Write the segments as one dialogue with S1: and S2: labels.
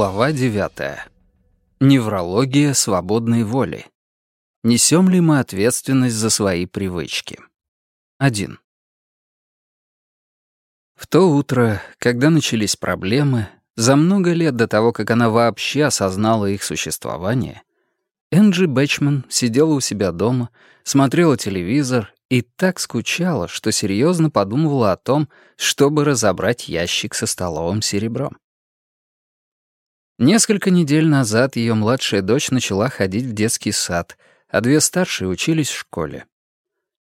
S1: Глава 9. Неврология свободной воли. Несем ли мы ответственность за свои привычки? 1. В то утро, когда начались проблемы, за много лет до того, как она вообще осознала их существование, Энджи Бэчман сидела у себя дома, смотрела телевизор и так скучала, что серьезно подумывала о том, чтобы разобрать ящик со столовым серебром. Несколько недель назад ее младшая дочь начала ходить в детский сад, а две старшие учились в школе.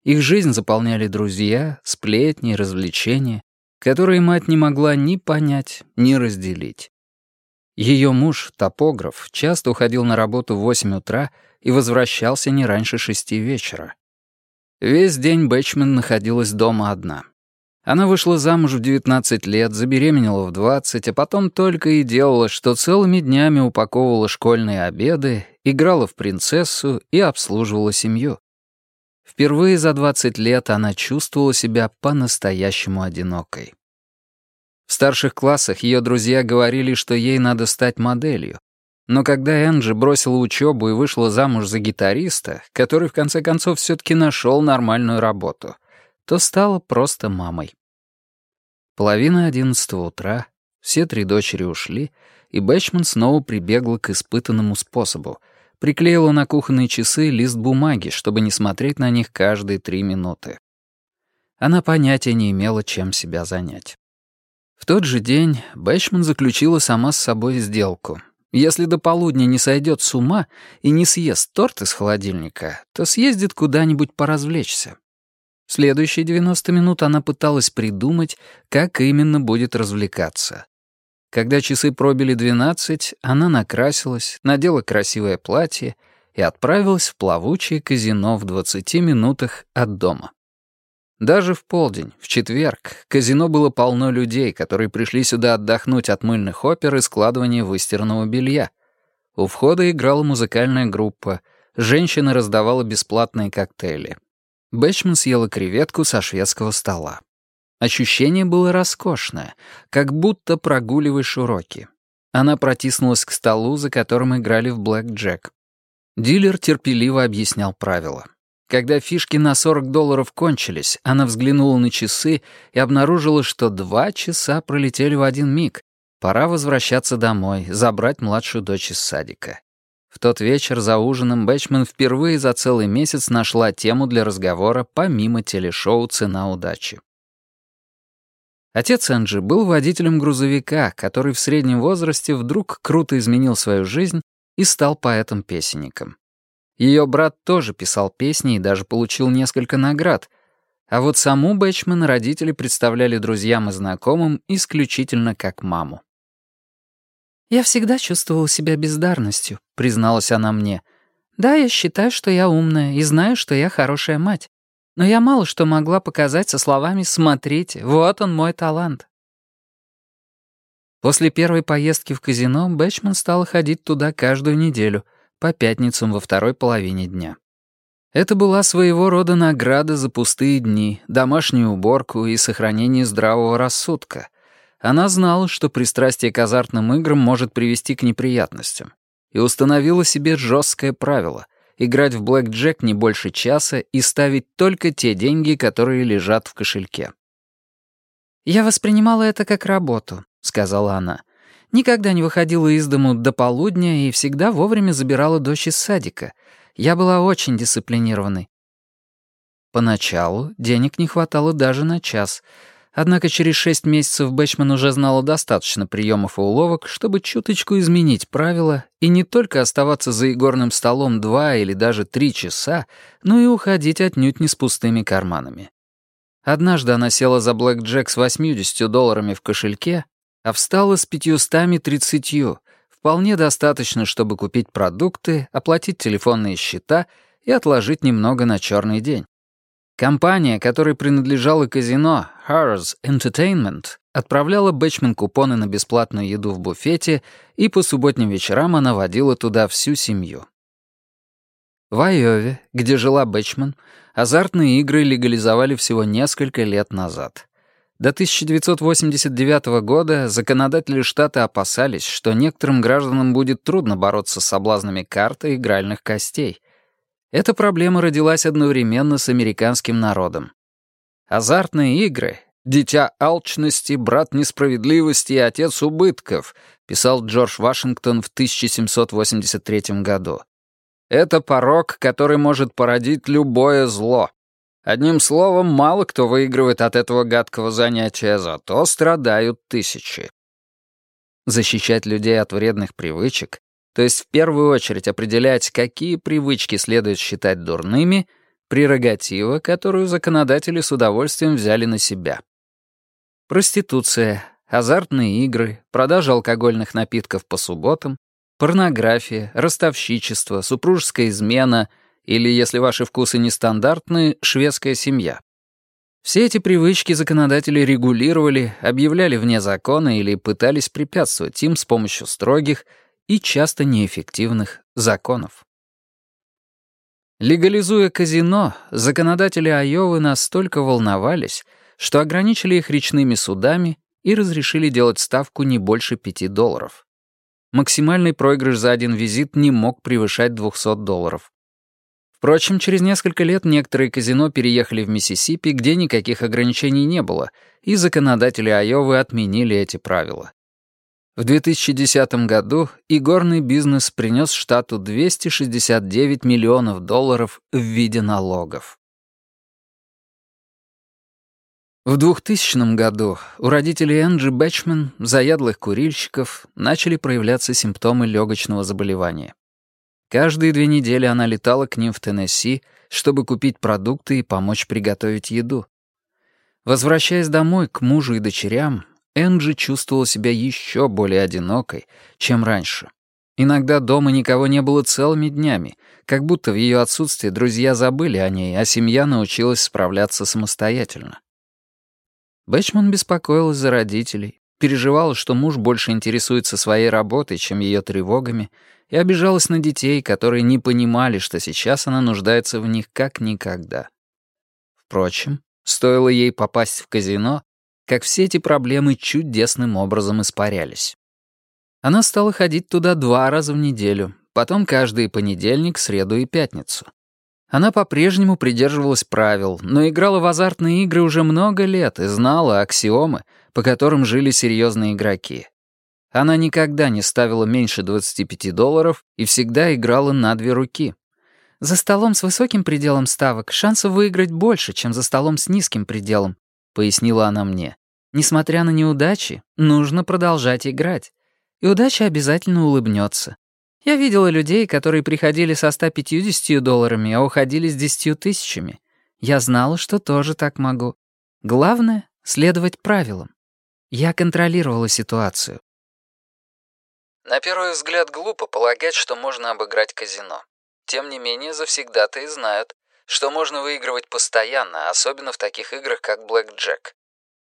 S1: Их жизнь заполняли друзья, сплетни, развлечения, которые мать не могла ни понять, ни разделить. Ее муж, топограф, часто уходил на работу в 8 утра и возвращался не раньше шести вечера. Весь день Бэтчмен находилась дома одна. Она вышла замуж в 19 лет, забеременела в 20, а потом только и делала, что целыми днями упаковывала школьные обеды, играла в принцессу и обслуживала семью. Впервые за 20 лет она чувствовала себя по-настоящему одинокой. В старших классах ее друзья говорили, что ей надо стать моделью. Но когда Энджи бросила учебу и вышла замуж за гитариста, который в конце концов все таки нашел нормальную работу, то стала просто мамой. Половина одиннадцатого утра, все три дочери ушли, и Бэчман снова прибегла к испытанному способу. Приклеила на кухонные часы лист бумаги, чтобы не смотреть на них каждые три минуты. Она понятия не имела, чем себя занять. В тот же день Бэчман заключила сама с собой сделку. Если до полудня не сойдет с ума и не съест торт из холодильника, то съездит куда-нибудь поразвлечься. Следующие 90 минут она пыталась придумать, как именно будет развлекаться. Когда часы пробили 12, она накрасилась, надела красивое платье и отправилась в плавучее казино в 20 минутах от дома. Даже в полдень, в четверг, казино было полно людей, которые пришли сюда отдохнуть от мыльных опер и складывания выстиранного белья. У входа играла музыкальная группа, женщина раздавала бесплатные коктейли. Бэчман съела креветку со шведского стола. Ощущение было роскошное, как будто прогуливаешь уроки. Она протиснулась к столу, за которым играли в блэк-джек. Дилер терпеливо объяснял правила. Когда фишки на 40 долларов кончились, она взглянула на часы и обнаружила, что два часа пролетели в один миг. Пора возвращаться домой, забрать младшую дочь из садика. В тот вечер за ужином Бэтчман впервые за целый месяц нашла тему для разговора помимо телешоу «Цена удачи». Отец Энджи был водителем грузовика, который в среднем возрасте вдруг круто изменил свою жизнь и стал поэтом-песенником. Ее брат тоже писал песни и даже получил несколько наград. А вот саму Бэтчман родители представляли друзьям и знакомым исключительно как маму. «Я всегда чувствовала себя бездарностью», — призналась она мне. «Да, я считаю, что я умная и знаю, что я хорошая мать. Но я мало что могла показать со словами «смотрите, вот он мой талант». После первой поездки в казино Бэчман стала ходить туда каждую неделю, по пятницам во второй половине дня. Это была своего рода награда за пустые дни, домашнюю уборку и сохранение здравого рассудка — она знала, что пристрастие к азартным играм может привести к неприятностям, и установила себе жесткое правило — играть в блэк-джек не больше часа и ставить только те деньги, которые лежат в кошельке. «Я воспринимала это как работу», — сказала она. «Никогда не выходила из дому до полудня и всегда вовремя забирала дочь из садика. Я была очень дисциплинированной. Поначалу денег не хватало даже на час, Однако через шесть месяцев Бэчман уже знала достаточно приемов и уловок, чтобы чуточку изменить правила и не только оставаться за игорным столом два или даже три часа, но и уходить отнюдь не с пустыми карманами. Однажды она села за Блэк Джек с 80 долларами в кошельке, а встала с 530, вполне достаточно, чтобы купить продукты, оплатить телефонные счета и отложить немного на черный день. Компания, которой принадлежало казино, Hers Entertainment отправляла Бэчмен купоны на бесплатную еду в буфете, и по субботним вечерам она водила туда всю семью. В Айове, где жила Бэчмен, азартные игры легализовали всего несколько лет назад. До 1989 года законодатели штата опасались, что некоторым гражданам будет трудно бороться с соблазнами карт и игральных костей. Эта проблема родилась одновременно с американским народом. «Азартные игры», «Дитя алчности, брат несправедливости и отец убытков», писал Джордж Вашингтон в 1783 году. «Это порог, который может породить любое зло. Одним словом, мало кто выигрывает от этого гадкого занятия, зато страдают тысячи». Защищать людей от вредных привычек, то есть в первую очередь определять, какие привычки следует считать дурными, прерогатива, которую законодатели с удовольствием взяли на себя. Проституция, азартные игры, продажа алкогольных напитков по субботам, порнография, ростовщичество, супружеская измена или, если ваши вкусы нестандартны, шведская семья. Все эти привычки законодатели регулировали, объявляли вне закона или пытались препятствовать им с помощью строгих и часто неэффективных законов. Легализуя казино, законодатели Айовы настолько волновались, что ограничили их речными судами и разрешили делать ставку не больше 5 долларов. Максимальный проигрыш за один визит не мог превышать 200 долларов. Впрочем, через несколько лет некоторые казино переехали в Миссисипи, где никаких ограничений не было, и законодатели Айовы отменили эти правила. В 2010 году игорный бизнес принес штату 269 миллионов долларов в виде налогов. В 2000 году у родителей Энджи Бэтчмен, заядлых курильщиков, начали проявляться симптомы легочного заболевания. Каждые две недели она летала к ним в Теннесси, чтобы купить продукты и помочь приготовить еду. Возвращаясь домой к мужу и дочерям, Энджи чувствовала себя еще более одинокой, чем раньше. Иногда дома никого не было целыми днями, как будто в ее отсутствии друзья забыли о ней, а семья научилась справляться самостоятельно. Бэчман беспокоилась за родителей, переживала, что муж больше интересуется своей работой, чем ее тревогами, и обижалась на детей, которые не понимали, что сейчас она нуждается в них как никогда. Впрочем, стоило ей попасть в казино, как все эти проблемы чудесным образом испарялись. Она стала ходить туда два раза в неделю, потом каждый понедельник, среду и пятницу. Она по-прежнему придерживалась правил, но играла в азартные игры уже много лет и знала аксиомы, по которым жили серьезные игроки. Она никогда не ставила меньше 25 долларов и всегда играла на две руки. За столом с высоким пределом ставок шансов выиграть больше, чем за столом с низким пределом, пояснила она мне. Несмотря на неудачи, нужно продолжать играть. И удача обязательно улыбнется. Я видела людей, которые приходили со 150 долларами, а уходили с 10 тысячами. Я знала, что тоже так могу. Главное — следовать правилам. Я контролировала ситуацию.
S2: На первый взгляд глупо полагать, что можно обыграть казино. Тем не менее, завсегдатые знают, что можно выигрывать постоянно, особенно в таких играх, как Блэк Джек.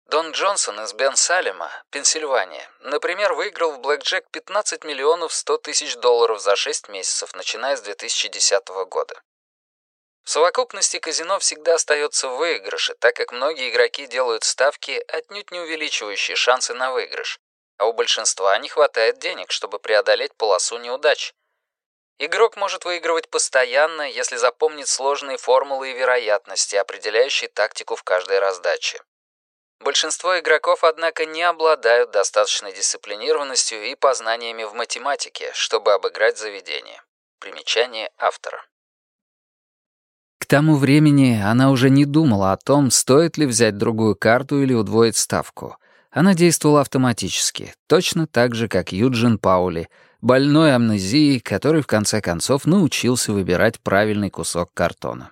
S2: Дон Джонсон из Бен Салема, Пенсильвания, например, выиграл в Блэк Джек 15 миллионов 100 тысяч долларов за 6 месяцев, начиная с 2010 года. В совокупности казино всегда остается в выигрыше, так как многие игроки делают ставки, отнюдь не увеличивающие шансы на выигрыш, а у большинства не хватает денег, чтобы преодолеть полосу неудач – Игрок может выигрывать постоянно, если запомнит сложные формулы и вероятности, определяющие тактику в каждой раздаче. Большинство игроков, однако, не обладают достаточной дисциплинированностью и познаниями в математике, чтобы обыграть заведение. Примечание автора.
S1: К тому времени она уже не думала о том, стоит ли взять другую карту или удвоить ставку. Она действовала автоматически, точно так же, как Юджин Паули — больной амнезией, который в конце концов научился выбирать правильный кусок картона.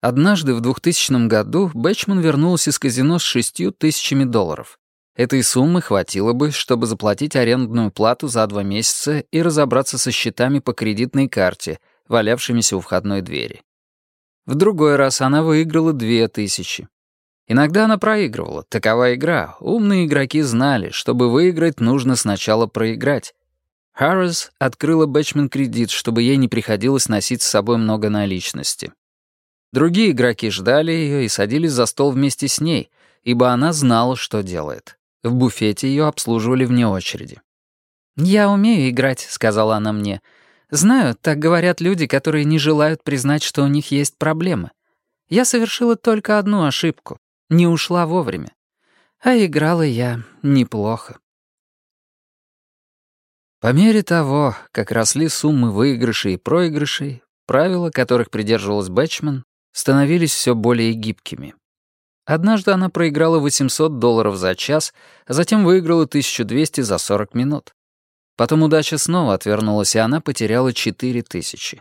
S1: Однажды в 2000 году Бэчман вернулась из казино с шестью тысячами долларов. Этой суммы хватило бы, чтобы заплатить арендную плату за два месяца и разобраться со счетами по кредитной карте, валявшимися у входной двери. В другой раз она выиграла две тысячи. Иногда она проигрывала, такова игра. Умные игроки знали, чтобы выиграть, нужно сначала проиграть. Харрис открыла бэчмен кредит, чтобы ей не приходилось носить с собой много наличности. Другие игроки ждали ее и садились за стол вместе с ней, ибо она знала, что делает. В буфете ее обслуживали вне очереди.
S2: «Я умею играть», — сказала она мне. «Знаю, так говорят люди, которые не желают признать, что у них есть проблемы. Я совершила только одну ошибку не ушла вовремя. А играла я неплохо.
S1: По мере того, как росли суммы выигрышей и проигрышей, правила, которых придерживалась Бэтчман, становились все более гибкими. Однажды она проиграла 800 долларов за час, а затем выиграла 1200 за 40 минут. Потом удача снова отвернулась, и она потеряла 4000.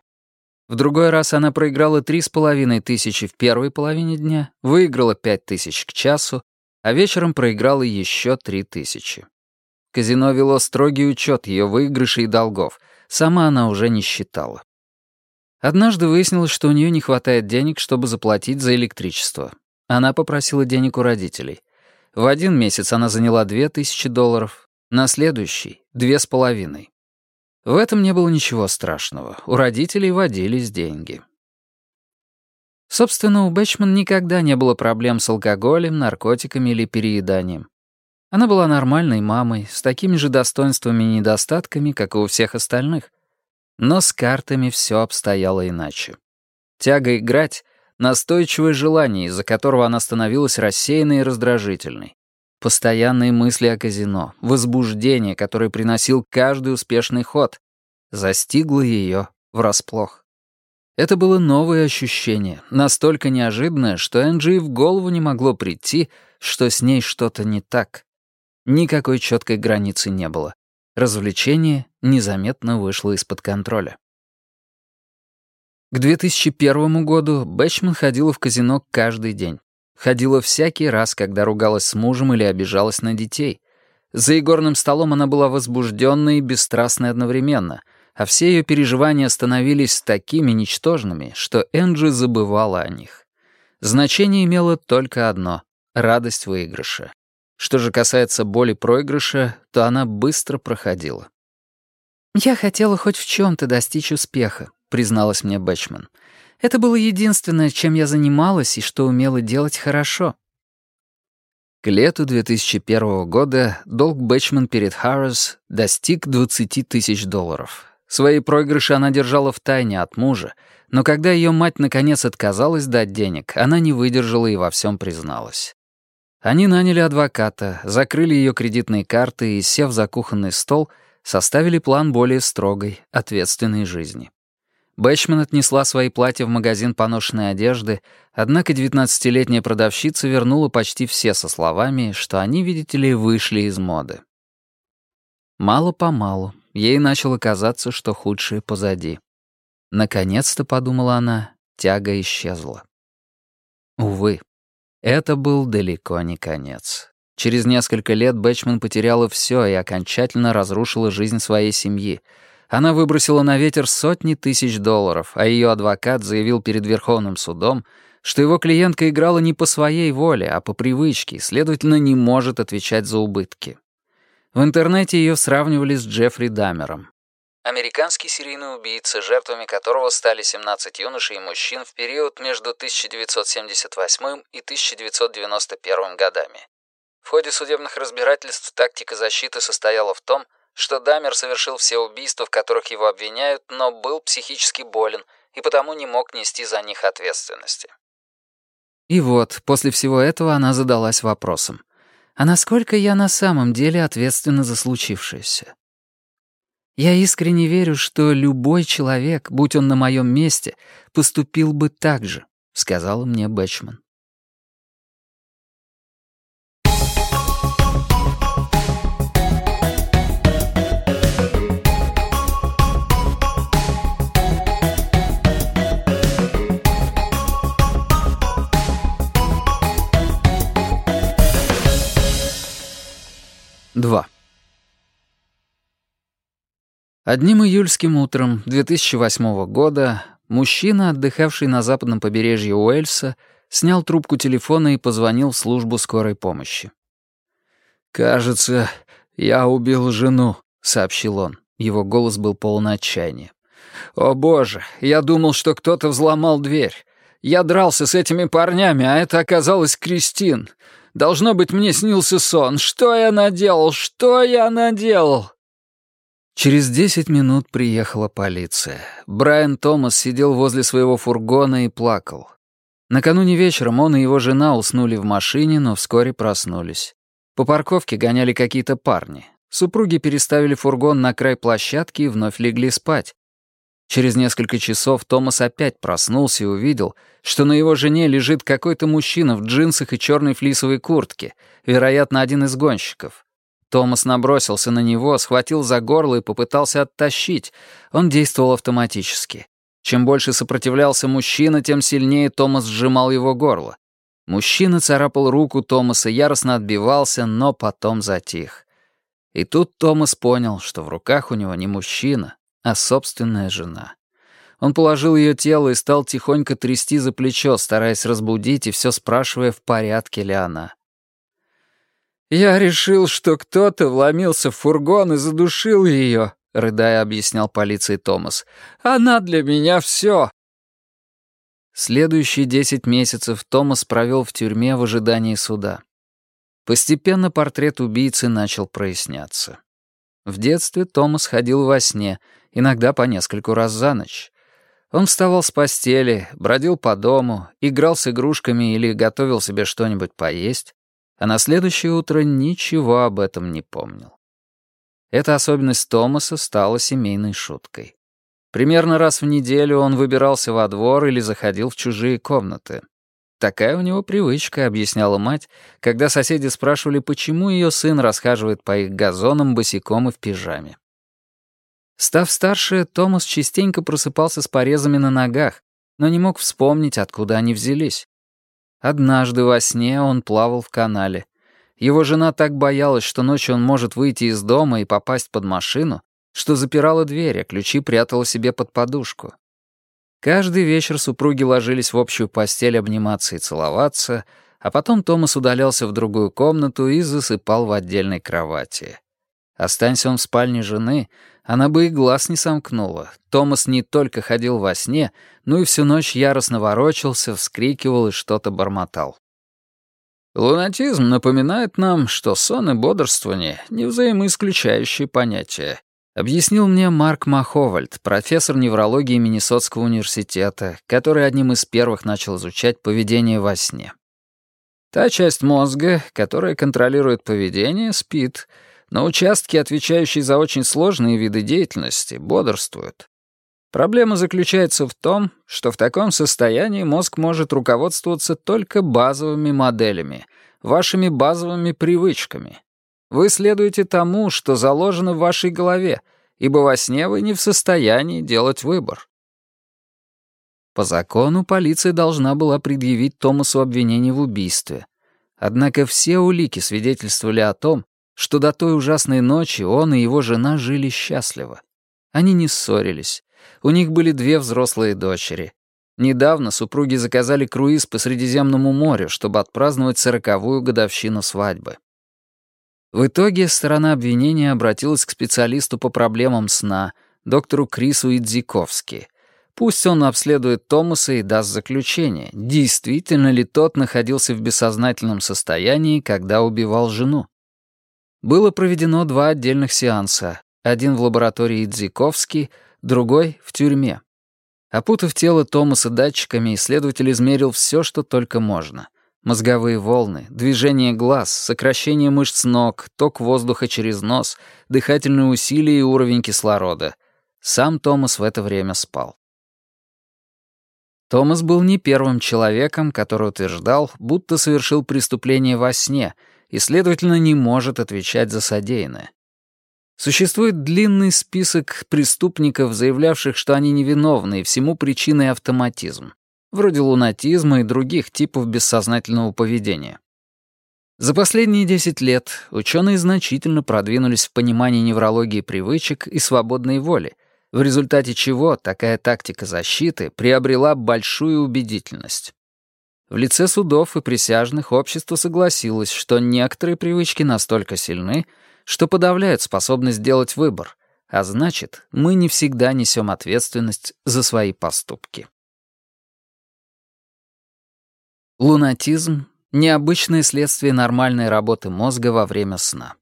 S1: В другой раз она проиграла три с половиной тысячи в первой половине дня, выиграла пять тысяч к часу, а вечером проиграла еще три тысячи. Казино вело строгий учет ее выигрышей и долгов. Сама она уже не считала. Однажды выяснилось, что у нее не хватает денег, чтобы заплатить за электричество. Она попросила денег у родителей. В один месяц она заняла две тысячи долларов, на следующий — две с половиной. В этом не было ничего страшного. У родителей водились деньги. Собственно, у Бэчман никогда не было проблем с алкоголем, наркотиками или перееданием. Она была нормальной мамой, с такими же достоинствами и недостатками, как и у всех остальных. Но с картами все обстояло иначе. Тяга играть — настойчивое желание, из-за которого она становилась рассеянной и раздражительной постоянные мысли о казино, возбуждение, которое приносил каждый успешный ход, застигло ее врасплох. Это было новое ощущение, настолько неожиданное, что Энджи в голову не могло прийти, что с ней что-то не так. Никакой четкой границы не было. Развлечение незаметно вышло из-под контроля. К 2001 году Бэтчман ходила в казино каждый день. Ходила всякий раз, когда ругалась с мужем или обижалась на детей. За игорным столом она была возбужденной и бесстрастной одновременно, а все ее переживания становились такими ничтожными, что Энджи забывала о них. Значение имело только одно — радость выигрыша. Что же касается боли проигрыша, то она быстро проходила.
S2: «Я хотела хоть в чем то достичь успеха», — призналась мне Бэчман. Это было единственное, чем я занималась и что умела делать хорошо.
S1: К лету 2001 года долг Бэчман перед Харрис достиг 20 тысяч долларов. Свои проигрыши она держала в тайне от мужа, но когда ее мать наконец отказалась дать денег, она не выдержала и во всем призналась. Они наняли адвоката, закрыли ее кредитные карты и, сев за кухонный стол, составили план более строгой, ответственной жизни. Бэчман отнесла свои платья в магазин поношенной одежды, однако девятнадцатилетняя продавщица вернула почти все со словами, что они, видите ли, вышли из моды. Мало-помалу ей начало казаться, что худшее позади. Наконец-то, подумала она, тяга исчезла. Увы, это был далеко не конец. Через несколько лет Бэчман потеряла все и окончательно разрушила жизнь своей семьи — она выбросила на ветер сотни тысяч долларов, а ее адвокат заявил перед Верховным судом, что его клиентка играла не по своей воле, а по привычке, следовательно, не может отвечать за убытки. В интернете ее сравнивали с Джеффри Дамером.
S2: Американский серийный убийца, жертвами которого стали 17 юношей и мужчин в период между 1978 и 1991 годами. В ходе судебных разбирательств тактика защиты состояла в том, что Дамер совершил все убийства, в которых его обвиняют, но был психически болен и потому не мог нести за них ответственности.
S1: И вот, после всего этого она задалась вопросом. А насколько я на самом деле ответственна за случившееся? Я искренне верю, что любой человек, будь он на моем месте, поступил бы так же, сказала мне Бэчман. 2. Одним июльским утром 2008 года мужчина, отдыхавший на западном побережье Уэльса, снял трубку телефона и позвонил в службу скорой помощи. «Кажется, я убил жену», — сообщил он. Его голос был полон отчаяния. «О боже, я думал, что кто-то взломал дверь. Я дрался с этими парнями, а это оказалось Кристин.
S2: Должно быть, мне снился сон. Что я наделал? Что я наделал?»
S1: Через десять минут приехала полиция. Брайан Томас сидел возле своего фургона и плакал. Накануне вечером он и его жена уснули в машине, но вскоре проснулись. По парковке гоняли какие-то парни. Супруги переставили фургон на край площадки и вновь легли спать, Через несколько часов Томас опять проснулся и увидел, что на его жене лежит какой-то мужчина в джинсах и черной флисовой куртке, вероятно, один из гонщиков. Томас набросился на него, схватил за горло и попытался оттащить. Он действовал автоматически. Чем больше сопротивлялся мужчина, тем сильнее Томас сжимал его горло. Мужчина царапал руку Томаса, яростно отбивался, но потом затих. И тут Томас понял, что в руках у него не мужчина, а собственная жена. Он положил ее тело и стал тихонько трясти за плечо, стараясь разбудить и все спрашивая, в порядке ли она. «Я решил, что кто-то вломился в фургон и задушил ее», — рыдая объяснял полиции Томас. «Она для меня все. Следующие десять месяцев Томас провел в тюрьме в ожидании суда. Постепенно портрет убийцы начал проясняться. В детстве Томас ходил во сне — иногда по нескольку раз за ночь. Он вставал с постели, бродил по дому, играл с игрушками или готовил себе что-нибудь поесть, а на следующее утро ничего об этом не помнил. Эта особенность Томаса стала семейной шуткой. Примерно раз в неделю он выбирался во двор или заходил в чужие комнаты. Такая у него привычка, объясняла мать, когда соседи спрашивали, почему ее сын расхаживает по их газонам босиком и в пижаме. Став старше, Томас частенько просыпался с порезами на ногах, но не мог вспомнить, откуда они взялись. Однажды во сне он плавал в канале. Его жена так боялась, что ночью он может выйти из дома и попасть под машину, что запирала дверь, а ключи прятала себе под подушку. Каждый вечер супруги ложились в общую постель обниматься и целоваться, а потом Томас удалялся в другую комнату и засыпал в отдельной кровати. Останься он в спальне жены — она бы и глаз не сомкнула. Томас не только ходил во сне, но и всю ночь яростно ворочался, вскрикивал и что-то бормотал. Лунатизм напоминает нам, что сон и бодрствование — не взаимоисключающие понятия, объяснил мне Марк Маховальд, профессор неврологии Миннесотского университета, который одним из первых начал изучать поведение во сне. Та часть мозга, которая контролирует поведение, спит — на участке, отвечающие за очень сложные виды деятельности, бодрствуют. Проблема заключается в том, что в таком состоянии мозг может руководствоваться только базовыми моделями, вашими базовыми привычками. Вы следуете тому, что заложено в вашей голове, ибо во сне вы не в состоянии делать выбор. По закону полиция должна была предъявить Томасу обвинение в убийстве. Однако все улики свидетельствовали о том, что до той ужасной ночи он и его жена жили счастливо. Они не ссорились. У них были две взрослые дочери. Недавно супруги заказали круиз по Средиземному морю, чтобы отпраздновать сороковую годовщину свадьбы. В итоге сторона обвинения обратилась к специалисту по проблемам сна, доктору Крису Идзиковски. Пусть он обследует Томаса и даст заключение, действительно ли тот находился в бессознательном состоянии, когда убивал жену. Было проведено два отдельных сеанса, один в лаборатории Дзиковский, другой — в тюрьме. Опутав тело Томаса датчиками, исследователь измерил все, что только можно. Мозговые волны, движение глаз, сокращение мышц ног, ток воздуха через нос, дыхательные усилия и уровень кислорода. Сам Томас в это время спал. Томас был не первым человеком, который утверждал, будто совершил преступление во сне — и, следовательно, не может отвечать за содеянное. Существует длинный список преступников, заявлявших, что они невиновны, и всему причиной автоматизм, вроде лунатизма и других типов бессознательного поведения. За последние 10 лет ученые значительно продвинулись в понимании неврологии привычек и свободной воли, в результате чего такая тактика защиты приобрела большую убедительность. В лице судов и присяжных общество согласилось, что некоторые привычки настолько сильны, что подавляют способность делать выбор, а значит, мы не всегда несем ответственность за свои поступки. Лунатизм — необычное следствие нормальной работы мозга во время сна.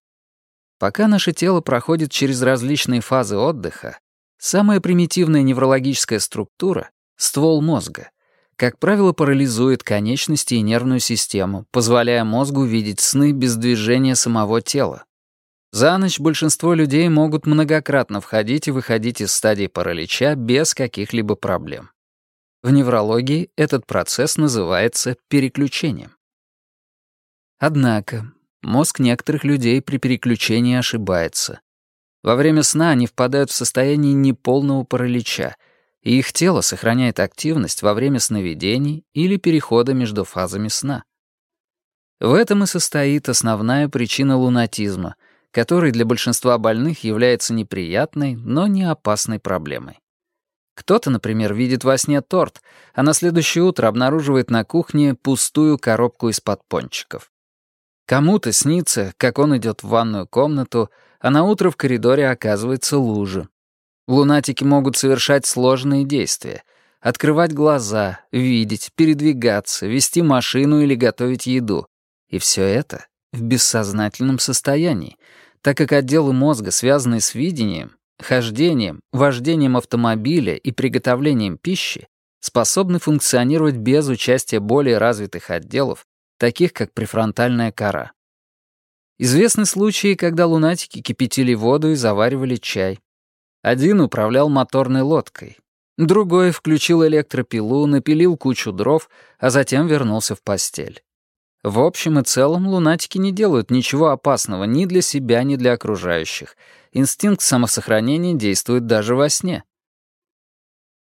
S1: Пока наше тело проходит через различные фазы отдыха, самая примитивная неврологическая структура — ствол мозга — как правило, парализует конечности и нервную систему, позволяя мозгу видеть сны без движения самого тела. За ночь большинство людей могут многократно входить и выходить из стадии паралича без каких-либо проблем. В неврологии этот процесс называется переключением. Однако мозг некоторых людей при переключении ошибается. Во время сна они впадают в состояние неполного паралича — и их тело сохраняет активность во время сновидений или перехода между фазами сна. В этом и состоит основная причина лунатизма, который для большинства больных является неприятной, но не опасной проблемой. Кто-то, например, видит во сне торт, а на следующее утро обнаруживает на кухне пустую коробку из-под пончиков. Кому-то снится, как он идет в ванную комнату, а на утро в коридоре оказывается лужа. Лунатики могут совершать сложные действия. Открывать глаза, видеть, передвигаться, вести машину или готовить еду. И все это в бессознательном состоянии, так как отделы мозга, связанные с видением, хождением, вождением автомобиля и приготовлением пищи, способны функционировать без участия более развитых отделов, таких как префронтальная кора. Известны случаи, когда лунатики кипятили воду и заваривали чай, один управлял моторной лодкой. Другой включил электропилу, напилил кучу дров, а затем вернулся в постель. В общем и целом, лунатики не делают ничего опасного ни для себя, ни для окружающих. Инстинкт самосохранения действует даже во сне.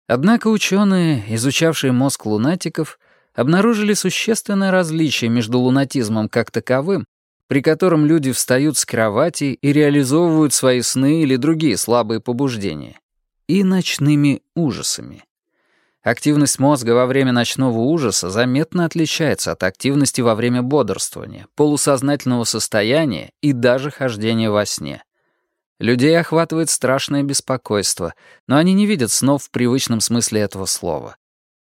S1: Однако ученые, изучавшие мозг лунатиков, обнаружили существенное различие между лунатизмом как таковым при котором люди встают с кровати и реализовывают свои сны или другие слабые побуждения, и ночными ужасами. Активность мозга во время ночного ужаса заметно отличается от активности во время бодрствования, полусознательного состояния и даже хождения во сне. Людей охватывает страшное беспокойство, но они не видят снов в привычном смысле этого слова.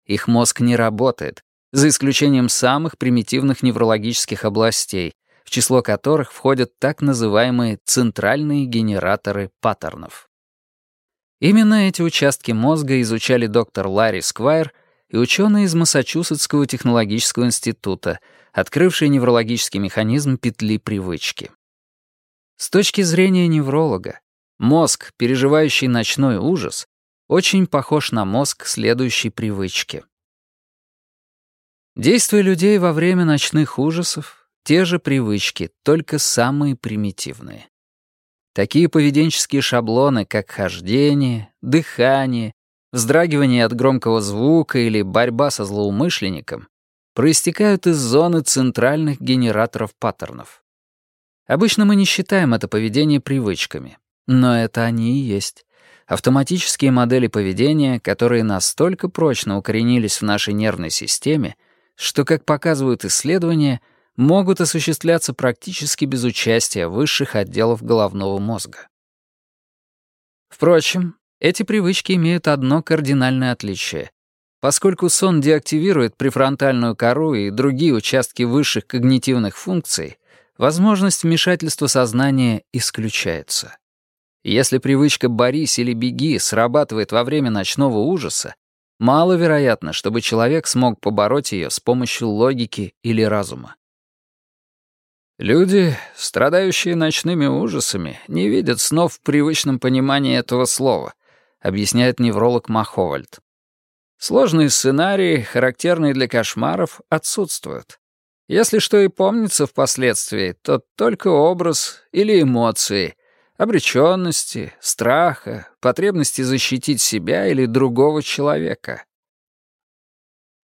S1: Их мозг не работает, за исключением самых примитивных неврологических областей, в число которых входят так называемые центральные генераторы паттернов. Именно эти участки мозга изучали доктор Ларри Сквайр и ученые из Массачусетского технологического института, открывшие неврологический механизм петли привычки. С точки зрения невролога, мозг, переживающий ночной ужас, очень похож на мозг следующей привычки. Действия людей во время ночных ужасов те же привычки, только самые примитивные. Такие поведенческие шаблоны, как хождение, дыхание, вздрагивание от громкого звука или борьба со злоумышленником, проистекают из зоны центральных генераторов паттернов. Обычно мы не считаем это поведение привычками, но это они и есть. Автоматические модели поведения, которые настолько прочно укоренились в нашей нервной системе, что, как показывают исследования, — могут осуществляться практически без участия высших отделов головного мозга. Впрочем, эти привычки имеют одно кардинальное отличие. Поскольку сон деактивирует префронтальную кору и другие участки высших когнитивных функций, возможность вмешательства сознания исключается. Если привычка «борись» или «беги» срабатывает во время ночного ужаса, маловероятно, чтобы человек смог побороть ее с помощью логики или разума. Люди, страдающие ночными ужасами, не видят снов в привычном понимании этого слова, объясняет невролог Маховальд. Сложные сценарии, характерные для кошмаров, отсутствуют. Если что и помнится впоследствии, то только образ или эмоции, обреченности, страха, потребности защитить себя или другого человека.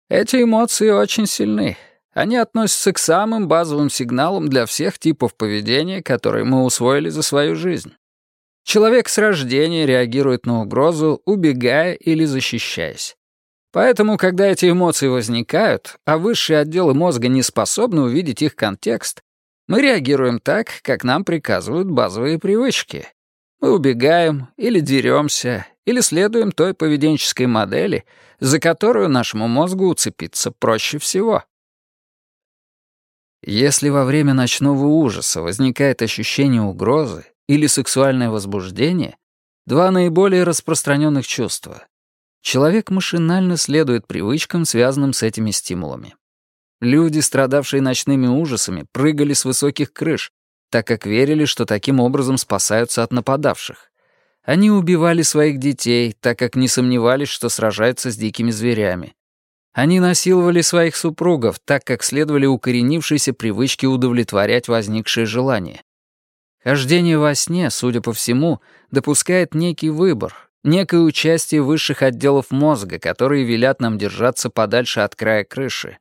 S1: Эти эмоции очень сильны, они относятся к самым базовым сигналам для всех типов поведения, которые мы усвоили за свою жизнь. Человек с рождения реагирует на угрозу, убегая или защищаясь. Поэтому, когда эти эмоции возникают, а высшие отделы мозга не способны увидеть их контекст, мы реагируем так, как нам приказывают базовые привычки. Мы убегаем или деремся, или следуем той поведенческой модели, за которую нашему мозгу уцепиться проще всего. Если во время ночного ужаса возникает ощущение угрозы или сексуальное возбуждение, два наиболее распространенных чувства, человек машинально следует привычкам, связанным с этими стимулами. Люди, страдавшие ночными ужасами, прыгали с высоких крыш, так как верили, что таким образом спасаются от нападавших. Они убивали своих детей, так как не сомневались, что сражаются с дикими зверями. Они насиловали своих супругов, так как следовали укоренившейся привычке удовлетворять возникшие желания. Хождение во сне, судя по всему, допускает некий выбор, некое участие высших отделов мозга, которые велят нам держаться подальше от края крыши.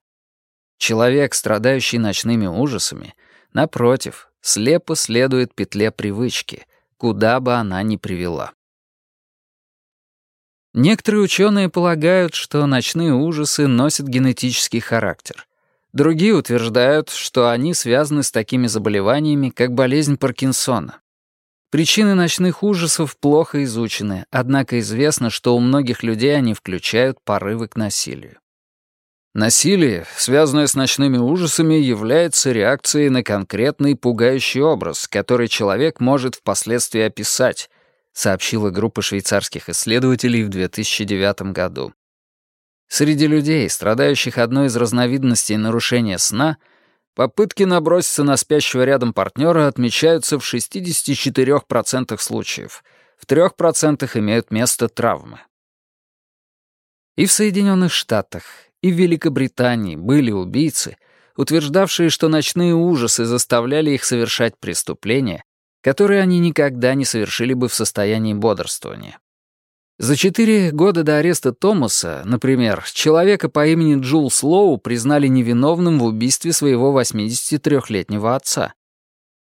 S1: Человек, страдающий ночными ужасами, напротив, слепо следует петле привычки, куда бы она ни привела. Некоторые ученые полагают, что ночные ужасы носят генетический характер. Другие утверждают, что они связаны с такими заболеваниями, как болезнь Паркинсона. Причины ночных ужасов плохо изучены, однако известно, что у многих людей они включают порывы к насилию. Насилие, связанное с ночными ужасами, является реакцией на конкретный пугающий образ, который человек может впоследствии описать, сообщила группа швейцарских исследователей в 2009 году. Среди людей, страдающих одной из разновидностей нарушения сна, попытки наброситься на спящего рядом партнера отмечаются в 64% случаев, в 3% имеют место травмы. И в Соединенных Штатах, и в Великобритании были убийцы, утверждавшие, что ночные ужасы заставляли их совершать преступления, которые они никогда не совершили бы в состоянии бодрствования. За четыре года до ареста Томаса, например, человека по имени Джул Слоу признали невиновным в убийстве своего 83-летнего отца.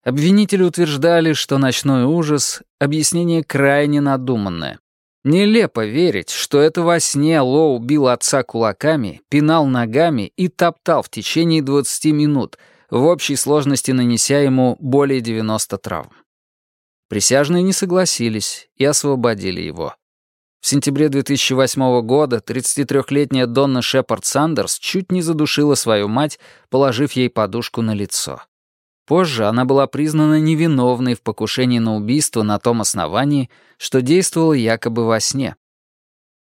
S1: Обвинители утверждали, что ночной ужас — объяснение крайне надуманное. Нелепо верить, что это во сне Лоу бил отца кулаками, пинал ногами и топтал в течение 20 минут — в общей сложности нанеся ему более 90 травм. Присяжные не согласились и освободили его. В сентябре 2008 года 33-летняя Донна Шепард Сандерс чуть не задушила свою мать, положив ей подушку на лицо. Позже она была признана невиновной в покушении на убийство на том основании, что действовала якобы во сне.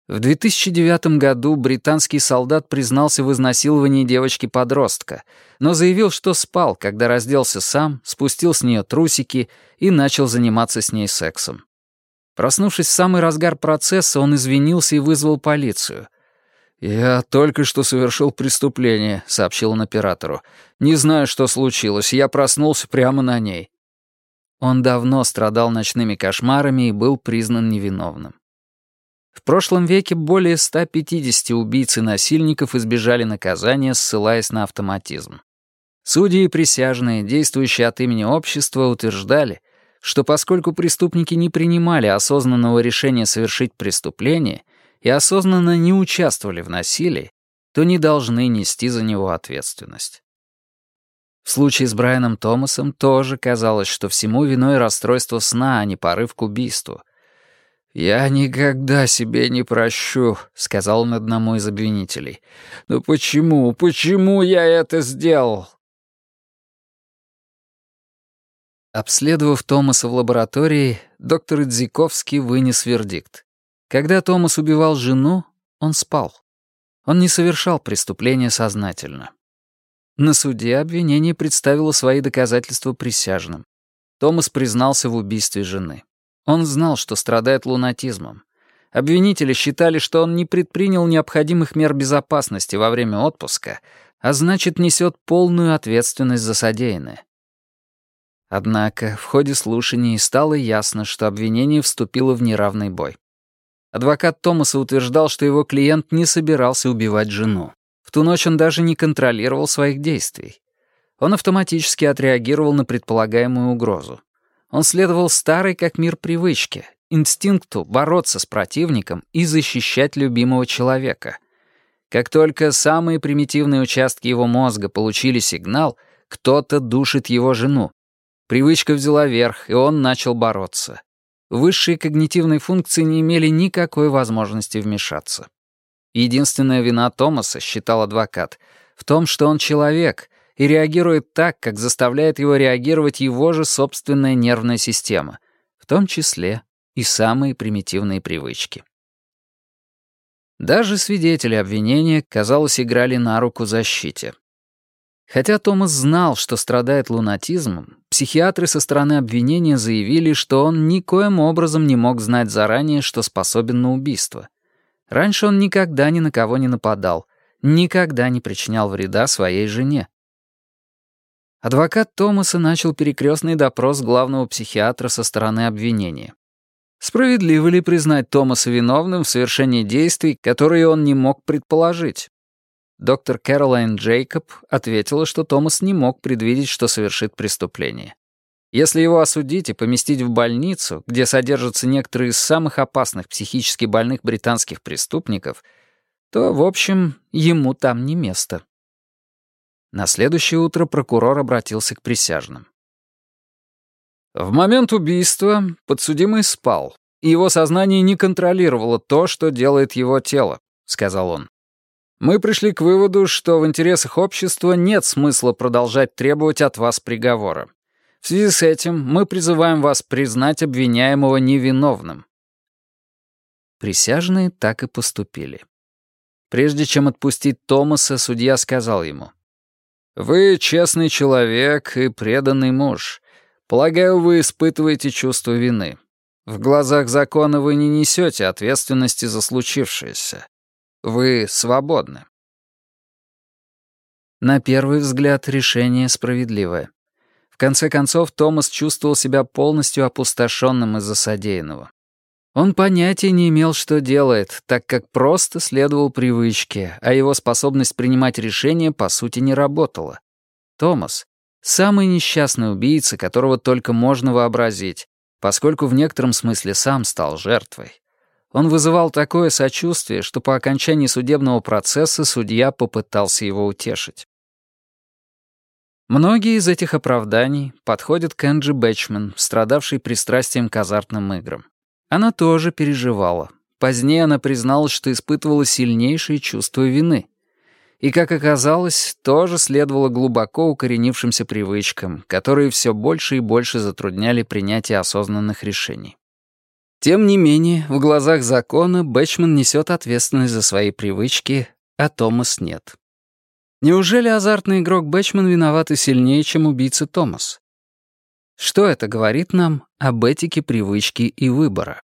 S1: В 2009 году британский солдат признался в изнасиловании девочки-подростка, но заявил, что спал, когда разделся сам, спустил с нее трусики и начал заниматься с ней сексом. Проснувшись в самый разгар процесса, он извинился и вызвал полицию. «Я только что совершил преступление», — сообщил он оператору. «Не знаю, что случилось, я проснулся прямо на ней». Он давно страдал ночными кошмарами и был признан невиновным. В прошлом веке более 150 убийц и насильников избежали наказания, ссылаясь на автоматизм. Судьи и присяжные, действующие от имени общества, утверждали, что поскольку преступники не принимали осознанного решения совершить преступление и осознанно не участвовали в насилии, то не должны нести за него ответственность. В случае с Брайаном Томасом тоже казалось, что всему виной расстройство сна, а не порыв к убийству, «Я никогда себе не прощу», — сказал он одному из обвинителей. «Но почему, почему я это сделал?» Обследовав Томаса в лаборатории, доктор Дзиковский вынес вердикт. Когда Томас убивал жену, он спал. Он не совершал преступления сознательно. На суде обвинение представило свои доказательства присяжным. Томас признался в убийстве жены. Он знал, что страдает лунатизмом. Обвинители считали, что он не предпринял необходимых мер безопасности во время отпуска, а значит, несет полную ответственность за содеянное. Однако в ходе слушаний стало ясно, что обвинение вступило в неравный бой. Адвокат Томаса утверждал, что его клиент не собирался убивать жену. В ту ночь он даже не контролировал своих действий. Он автоматически отреагировал на предполагаемую угрозу. Он следовал старой как мир привычке, инстинкту бороться с противником и защищать любимого человека. Как только самые примитивные участки его мозга получили сигнал, кто-то душит его жену. Привычка взяла верх, и он начал бороться. Высшие когнитивные функции не имели никакой возможности вмешаться. Единственная вина Томаса, считал адвокат, в том, что он человек, и реагирует так, как заставляет его реагировать его же собственная нервная система, в том числе и самые примитивные привычки. Даже свидетели обвинения, казалось, играли на руку защите. Хотя Томас знал, что страдает лунатизмом, психиатры со стороны обвинения заявили, что он никоим образом не мог знать заранее, что способен на убийство. Раньше он никогда ни на кого не нападал, никогда не причинял вреда своей жене. Адвокат Томаса начал перекрестный допрос главного психиатра со стороны обвинения. Справедливо ли признать Томаса виновным в совершении действий, которые он не мог предположить? Доктор Кэролайн Джейкоб ответила, что Томас не мог предвидеть, что совершит преступление. Если его осудить и поместить в больницу, где содержатся некоторые из самых опасных психически больных британских преступников, то, в общем, ему там не место. На следующее утро прокурор обратился к присяжным. В момент убийства подсудимый спал, и его сознание не контролировало то, что делает его тело, сказал он. Мы пришли к выводу, что в интересах общества нет смысла продолжать требовать от вас приговора. В связи с этим мы призываем вас признать обвиняемого невиновным. Присяжные так и поступили. Прежде чем отпустить Томаса, судья сказал ему — вы честный человек и преданный муж. Полагаю, вы испытываете чувство вины. В глазах закона вы не несете ответственности за случившееся. Вы свободны. На первый взгляд решение справедливое. В конце концов, Томас чувствовал себя полностью опустошенным из-за содеянного. Он понятия не имел, что делает, так как просто следовал привычке, а его способность принимать решения, по сути, не работала. Томас — самый несчастный убийца, которого только можно вообразить, поскольку в некотором смысле сам стал жертвой. Он вызывал такое сочувствие, что по окончании судебного процесса судья попытался его утешить. Многие из этих оправданий подходят к Энджи Бэтчмен, страдавшей пристрастием к азартным играм. Она тоже переживала. Позднее она призналась, что испытывала сильнейшее чувство вины. И, как оказалось, тоже следовало глубоко укоренившимся привычкам, которые все больше и больше затрудняли принятие осознанных решений. Тем не менее, в глазах закона Бэчман несет ответственность за свои привычки, а Томас нет. Неужели азартный игрок Бэчман виноват и сильнее, чем убийца Томас? Что это говорит нам об этике привычки и выбора?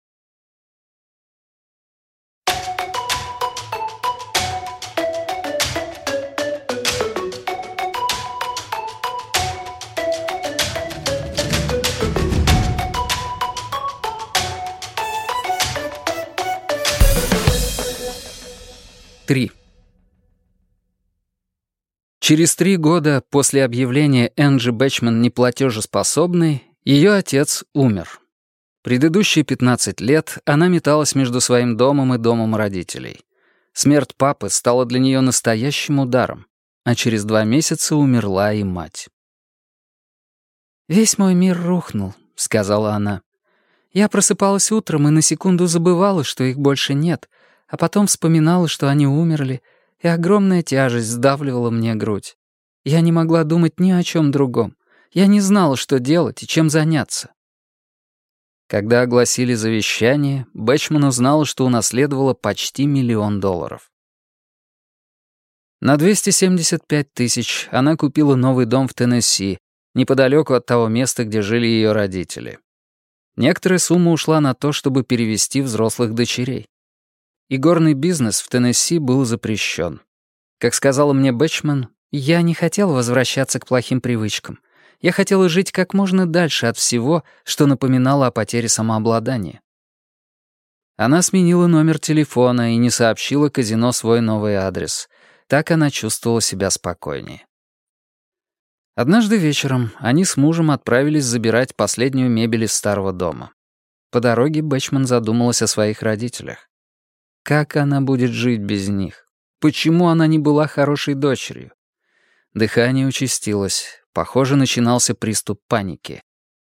S1: Три. Через три года после объявления Энджи Бэчман неплатежеспособной ее отец умер. Предыдущие 15 лет она металась между своим домом и домом родителей. Смерть папы стала для нее настоящим ударом, а через два месяца умерла и мать. «Весь мой мир рухнул», — сказала она. «Я просыпалась утром и на секунду забывала, что их больше нет, а потом вспоминала, что они умерли, — и огромная тяжесть сдавливала мне грудь. Я не могла думать ни о чем другом. Я не знала, что делать и чем заняться. Когда огласили завещание, Бэчман узнала, что унаследовала почти миллион долларов. На 275 тысяч она купила новый дом в Теннесси, неподалеку от того места, где жили ее родители. Некоторая сумма ушла на то, чтобы перевести взрослых дочерей и горный бизнес в Теннесси был запрещен. Как сказала мне Бэтчман, я не хотел возвращаться к плохим привычкам. Я хотел жить как можно дальше от всего, что напоминало о потере самообладания. Она сменила номер телефона и не сообщила казино свой новый адрес. Так она чувствовала себя спокойнее. Однажды вечером они с мужем отправились забирать последнюю мебель из старого дома. По дороге Бэчман задумалась о своих родителях. Как она будет жить без них? Почему она не была хорошей дочерью? Дыхание участилось. Похоже, начинался приступ паники.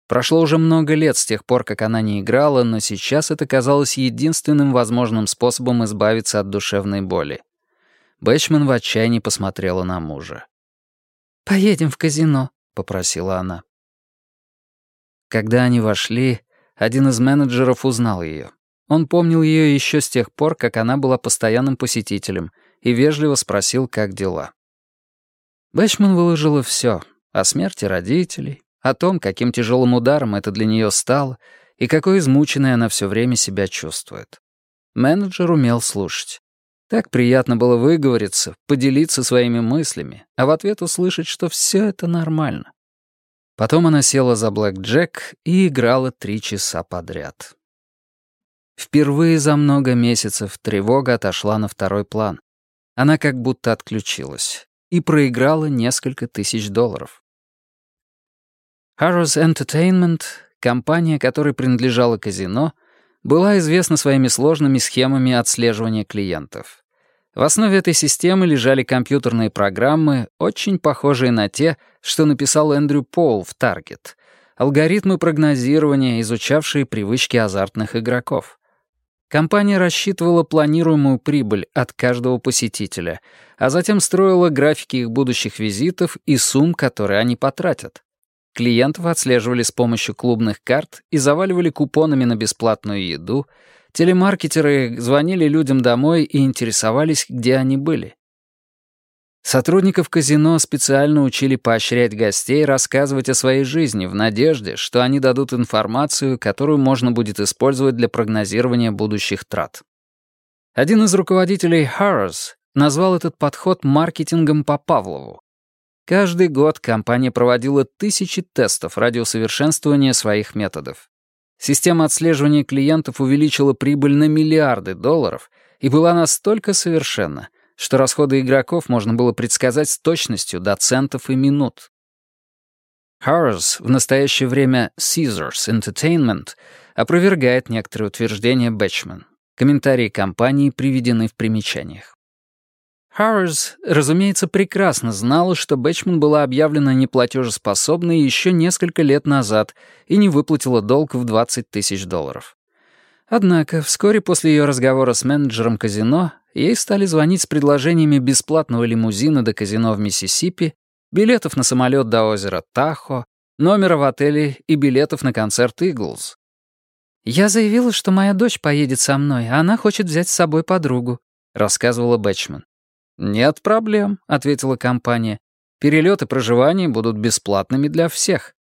S1: Прошло уже много лет с тех пор, как она не играла, но сейчас это казалось единственным возможным способом избавиться от душевной боли. Бэчман в отчаянии посмотрела на мужа. «Поедем в казино», — попросила она. Когда они вошли, один из менеджеров узнал ее. Он помнил ее еще с тех пор, как она была постоянным посетителем, и вежливо спросил, как дела. Бэчман выложила все о смерти родителей, о том, каким тяжелым ударом это для нее стало, и какой измученной она все время себя чувствует. Менеджер умел слушать. Так приятно было выговориться, поделиться своими мыслями, а в ответ услышать, что все это нормально. Потом она села за блэк-джек и играла три часа подряд. Впервые за много месяцев тревога отошла на второй план. Она как будто отключилась и проиграла несколько тысяч долларов. Harrow's Entertainment, компания которой принадлежало казино, была известна своими сложными схемами отслеживания клиентов. В основе этой системы лежали компьютерные программы, очень похожие на те, что написал Эндрю Пол в Target, алгоритмы прогнозирования, изучавшие привычки азартных игроков. Компания рассчитывала планируемую прибыль от каждого посетителя, а затем строила графики их будущих визитов и сумм, которые они потратят. Клиентов отслеживали с помощью клубных карт и заваливали купонами на бесплатную еду. Телемаркетеры звонили людям домой и интересовались, где они были. Сотрудников казино специально учили поощрять гостей рассказывать о своей жизни в надежде, что они дадут информацию, которую можно будет использовать для прогнозирования будущих трат. Один из руководителей Harris назвал этот подход маркетингом по Павлову. Каждый год компания проводила тысячи тестов ради усовершенствования своих методов. Система отслеживания клиентов увеличила прибыль на миллиарды долларов и была настолько совершенна — что расходы игроков можно было предсказать с точностью до центов и минут. Харрис в настоящее время Caesars Entertainment, опровергает некоторые утверждения Бэтчман. Комментарии компании приведены в примечаниях. Харрис, разумеется, прекрасно знала, что Бэтчман была объявлена неплатежеспособной еще несколько лет назад и не выплатила долг в 20 тысяч долларов. Однако вскоре после ее разговора с менеджером казино ей стали звонить с предложениями бесплатного лимузина до казино в Миссисипи, билетов на самолет до озера Тахо, номера в отеле и билетов на концерт «Иглз». «Я заявила, что моя дочь поедет со мной, а она хочет взять с собой подругу», — рассказывала Бэтчман. «Нет проблем», — ответила компания. «Перелет и проживание будут бесплатными для всех».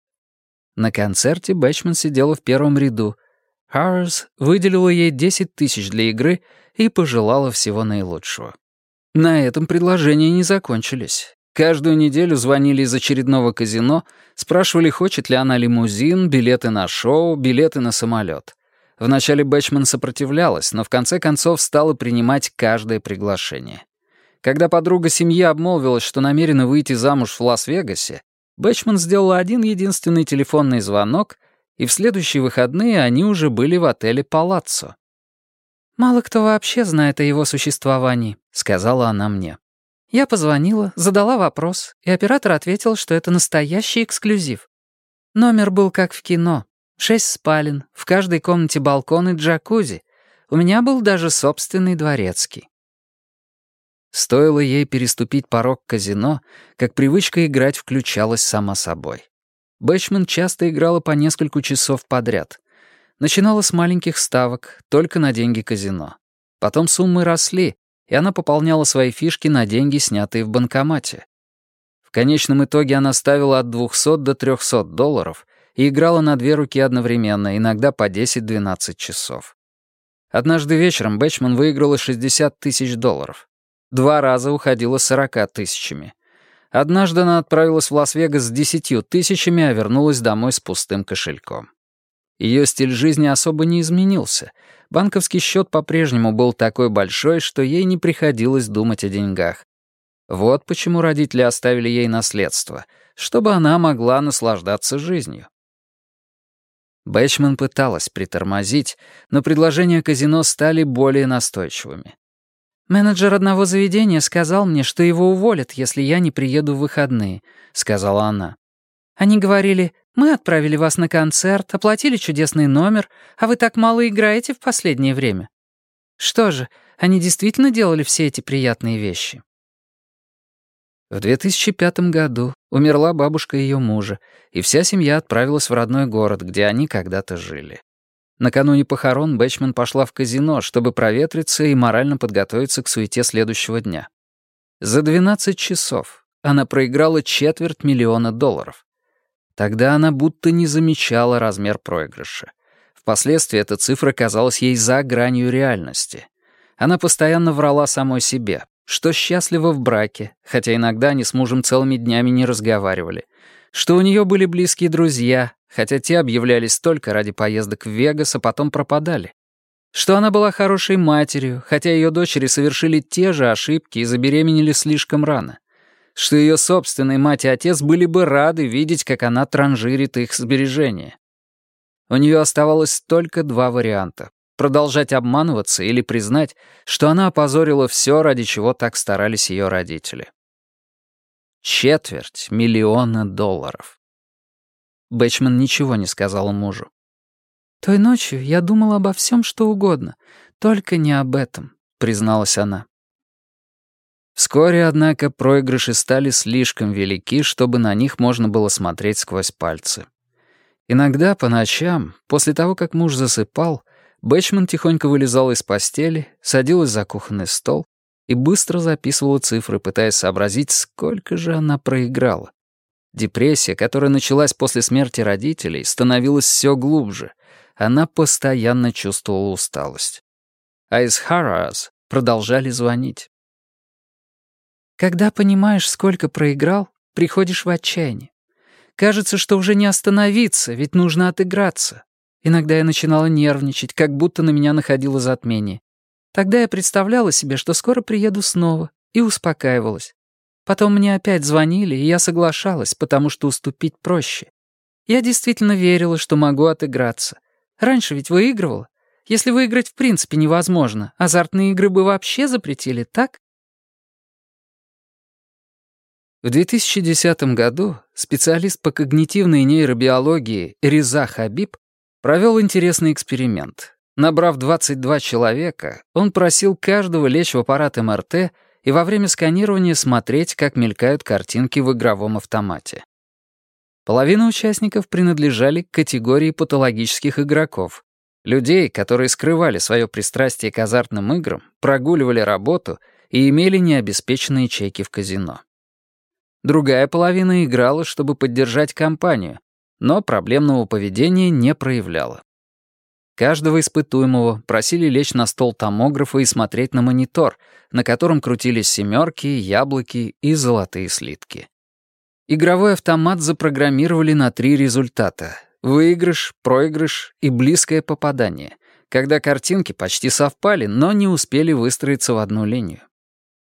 S1: На концерте Бэтчман сидела в первом ряду — Харрис выделила ей 10 тысяч для игры и пожелала всего наилучшего. На этом предложения не закончились. Каждую неделю звонили из очередного казино, спрашивали, хочет ли она лимузин, билеты на шоу, билеты на самолет. Вначале Бэчман сопротивлялась, но в конце концов стала принимать каждое приглашение. Когда подруга семьи обмолвилась, что намерена выйти замуж в Лас-Вегасе, Бэчман сделала один единственный телефонный звонок и в следующие выходные они уже были в отеле «Палаццо». «Мало кто вообще знает о его существовании», — сказала она мне. Я позвонила, задала вопрос, и оператор ответил, что это настоящий эксклюзив. Номер был как в кино. Шесть спален, в каждой комнате балкон и джакузи. У меня был даже собственный дворецкий. Стоило ей переступить порог казино, как привычка играть включалась сама собой. Бэчман часто играла по несколько часов подряд. Начинала с маленьких ставок, только на деньги казино. Потом суммы росли, и она пополняла свои фишки на деньги, снятые в банкомате. В конечном итоге она ставила от 200 до 300 долларов и играла на две руки одновременно, иногда по 10-12 часов. Однажды вечером Бэчман выиграла 60 тысяч долларов. Два раза уходила 40 тысячами. Однажды она отправилась в Лас-Вегас с десятью тысячами, а вернулась домой с пустым кошельком. Ее стиль жизни особо не изменился. Банковский счет по-прежнему был такой большой, что ей не приходилось думать о деньгах. Вот почему родители оставили ей наследство, чтобы она могла наслаждаться жизнью. Бэчман пыталась притормозить, но предложения казино стали более настойчивыми. «Менеджер одного заведения сказал мне, что его уволят, если я не приеду в выходные», — сказала она. «Они говорили, мы отправили вас на концерт, оплатили чудесный номер, а вы так мало играете в последнее время». Что же, они действительно делали все эти приятные вещи. В 2005 году умерла бабушка ее мужа, и вся семья отправилась в родной город, где они когда-то жили. Накануне похорон Бэчман пошла в казино, чтобы проветриться и морально подготовиться к суете следующего дня. За 12 часов она проиграла четверть миллиона долларов. Тогда она будто не замечала размер проигрыша. Впоследствии эта цифра казалась ей за гранью реальности. Она постоянно врала самой себе, что счастлива в браке, хотя иногда они с мужем целыми днями не разговаривали, что у нее были близкие друзья, хотя те объявлялись только ради поездок в Вегас, а потом пропадали. Что она была хорошей матерью, хотя ее дочери совершили те же ошибки и забеременели слишком рано. Что ее собственный мать и отец были бы рады видеть, как она транжирит их сбережения. У нее оставалось только два варианта — продолжать обманываться или признать, что она опозорила все, ради чего так старались ее родители. Четверть миллиона долларов. Бэтчман ничего не сказала мужу.
S3: «Той ночью я думала обо всем, что угодно, только не об этом», — призналась она.
S1: Вскоре, однако, проигрыши стали слишком велики, чтобы на них можно было смотреть сквозь пальцы. Иногда по ночам, после того, как муж засыпал, Бэтчман тихонько вылезала из постели, садилась за кухонный стол и быстро записывала цифры, пытаясь сообразить, сколько же она проиграла. Депрессия, которая началась после смерти родителей, становилась все глубже. Она постоянно чувствовала усталость. А из Харас продолжали звонить.
S3: Когда понимаешь, сколько проиграл, приходишь в отчаяние. Кажется, что уже не остановиться, ведь нужно отыграться. Иногда я начинала нервничать, как будто на меня находило затмение. Тогда я представляла себе, что скоро приеду снова, и успокаивалась. Потом мне опять звонили, и я соглашалась, потому что уступить проще. Я действительно верила, что могу отыграться. Раньше ведь выигрывала. Если выиграть в принципе невозможно, азартные игры бы вообще запретили, так?
S1: В 2010 году специалист по когнитивной нейробиологии Риза Хабиб провел интересный эксперимент. Набрав 22 человека, он просил каждого лечь в аппарат МРТ — и во время сканирования смотреть, как мелькают картинки в игровом автомате. Половина участников принадлежали к категории патологических игроков, людей, которые скрывали свое пристрастие к азартным играм, прогуливали работу и имели необеспеченные чеки в казино. Другая половина играла, чтобы поддержать компанию, но проблемного поведения не проявляла. Каждого испытуемого просили лечь на стол томографа и смотреть на монитор, на котором крутились семерки, яблоки и золотые слитки. Игровой автомат запрограммировали на три результата — выигрыш, проигрыш и близкое попадание, когда картинки почти совпали, но не успели выстроиться в одну линию.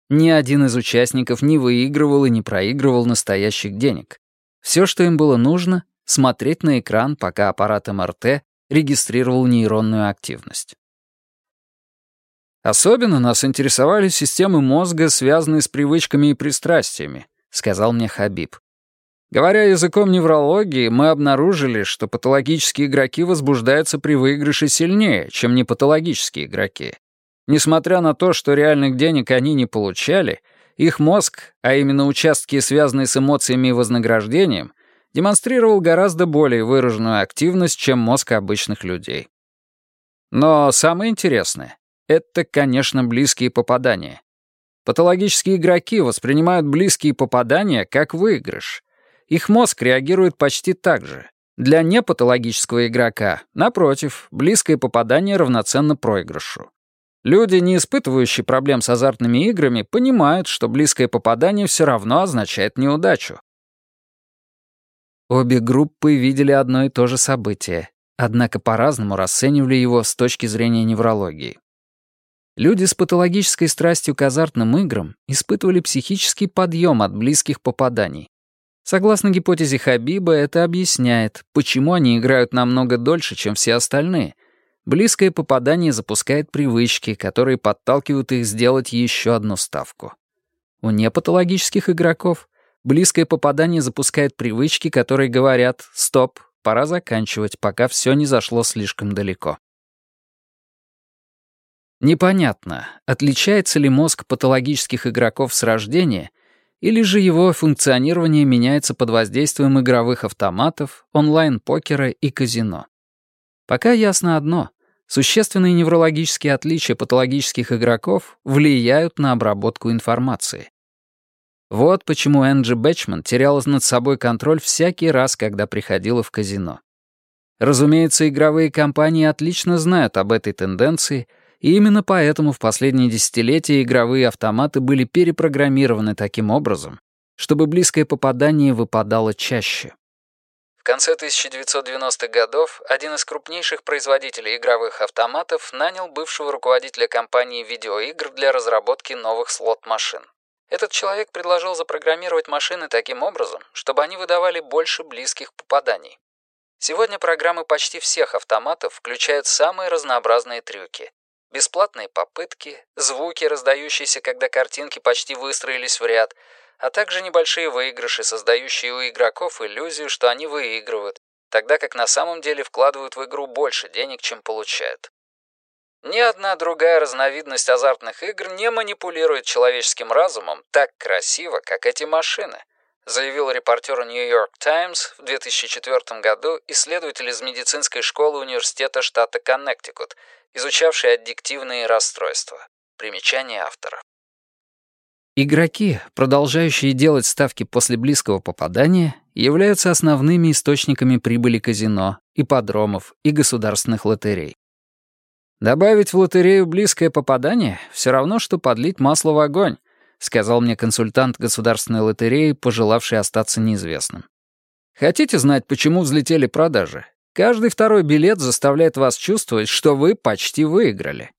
S1: Ни один из участников не выигрывал и не проигрывал настоящих денег. Все, что им было нужно — смотреть на экран, пока аппарат МРТ регистрировал нейронную активность. «Особенно нас интересовали системы мозга, связанные с привычками и пристрастиями», — сказал мне Хабиб. «Говоря языком неврологии, мы обнаружили, что патологические игроки возбуждаются при выигрыше сильнее, чем непатологические игроки. Несмотря на то, что реальных денег они не получали, их мозг, а именно участки, связанные с эмоциями и вознаграждением, демонстрировал гораздо более выраженную активность, чем мозг обычных людей. Но самое интересное — это, конечно, близкие попадания. Патологические игроки воспринимают близкие попадания как выигрыш. Их мозг реагирует почти так же. Для непатологического игрока, напротив, близкое попадание равноценно проигрышу. Люди, не испытывающие проблем с азартными играми, понимают, что близкое попадание все равно означает неудачу. Обе группы видели одно и то же событие, однако по-разному расценивали его с точки зрения неврологии. Люди с патологической страстью к азартным играм испытывали психический подъем от близких попаданий. Согласно гипотезе Хабиба, это объясняет, почему они играют намного дольше, чем все остальные. Близкое попадание запускает привычки, которые подталкивают их сделать еще одну ставку. У непатологических игроков Близкое попадание запускает привычки, которые говорят «стоп, пора заканчивать, пока все не зашло слишком далеко». Непонятно, отличается ли мозг патологических игроков с рождения, или же его функционирование меняется под воздействием игровых автоматов, онлайн-покера и казино. Пока ясно одно — существенные неврологические отличия патологических игроков влияют на обработку информации. Вот почему Энджи Бэтчман теряла над собой контроль всякий раз, когда приходила в казино. Разумеется, игровые компании отлично знают об этой тенденции, и именно поэтому в последние десятилетия игровые автоматы были перепрограммированы таким образом, чтобы близкое попадание выпадало чаще.
S2: В конце 1990-х годов один из крупнейших производителей игровых автоматов нанял бывшего руководителя компании видеоигр для разработки новых слот-машин. Этот человек предложил запрограммировать машины таким образом, чтобы они выдавали больше близких попаданий. Сегодня программы почти всех автоматов включают самые разнообразные трюки. Бесплатные попытки, звуки, раздающиеся, когда картинки почти выстроились в ряд, а также небольшие выигрыши, создающие у игроков иллюзию, что они выигрывают, тогда как на самом деле вкладывают в игру больше денег, чем получают. Ни одна другая разновидность азартных игр не манипулирует человеческим разумом так красиво, как эти машины, заявил репортер New York Times в 2004 году исследователь из медицинской школы университета штата Коннектикут, изучавший аддиктивные расстройства. Примечание автора.
S1: Игроки, продолжающие делать ставки после близкого попадания, являются основными источниками прибыли казино, ипподромов и государственных лотерей. «Добавить в лотерею близкое попадание — все равно, что подлить масло в огонь», сказал мне консультант государственной лотереи, пожелавший остаться неизвестным. «Хотите знать, почему взлетели продажи? Каждый второй билет заставляет вас чувствовать, что вы почти выиграли».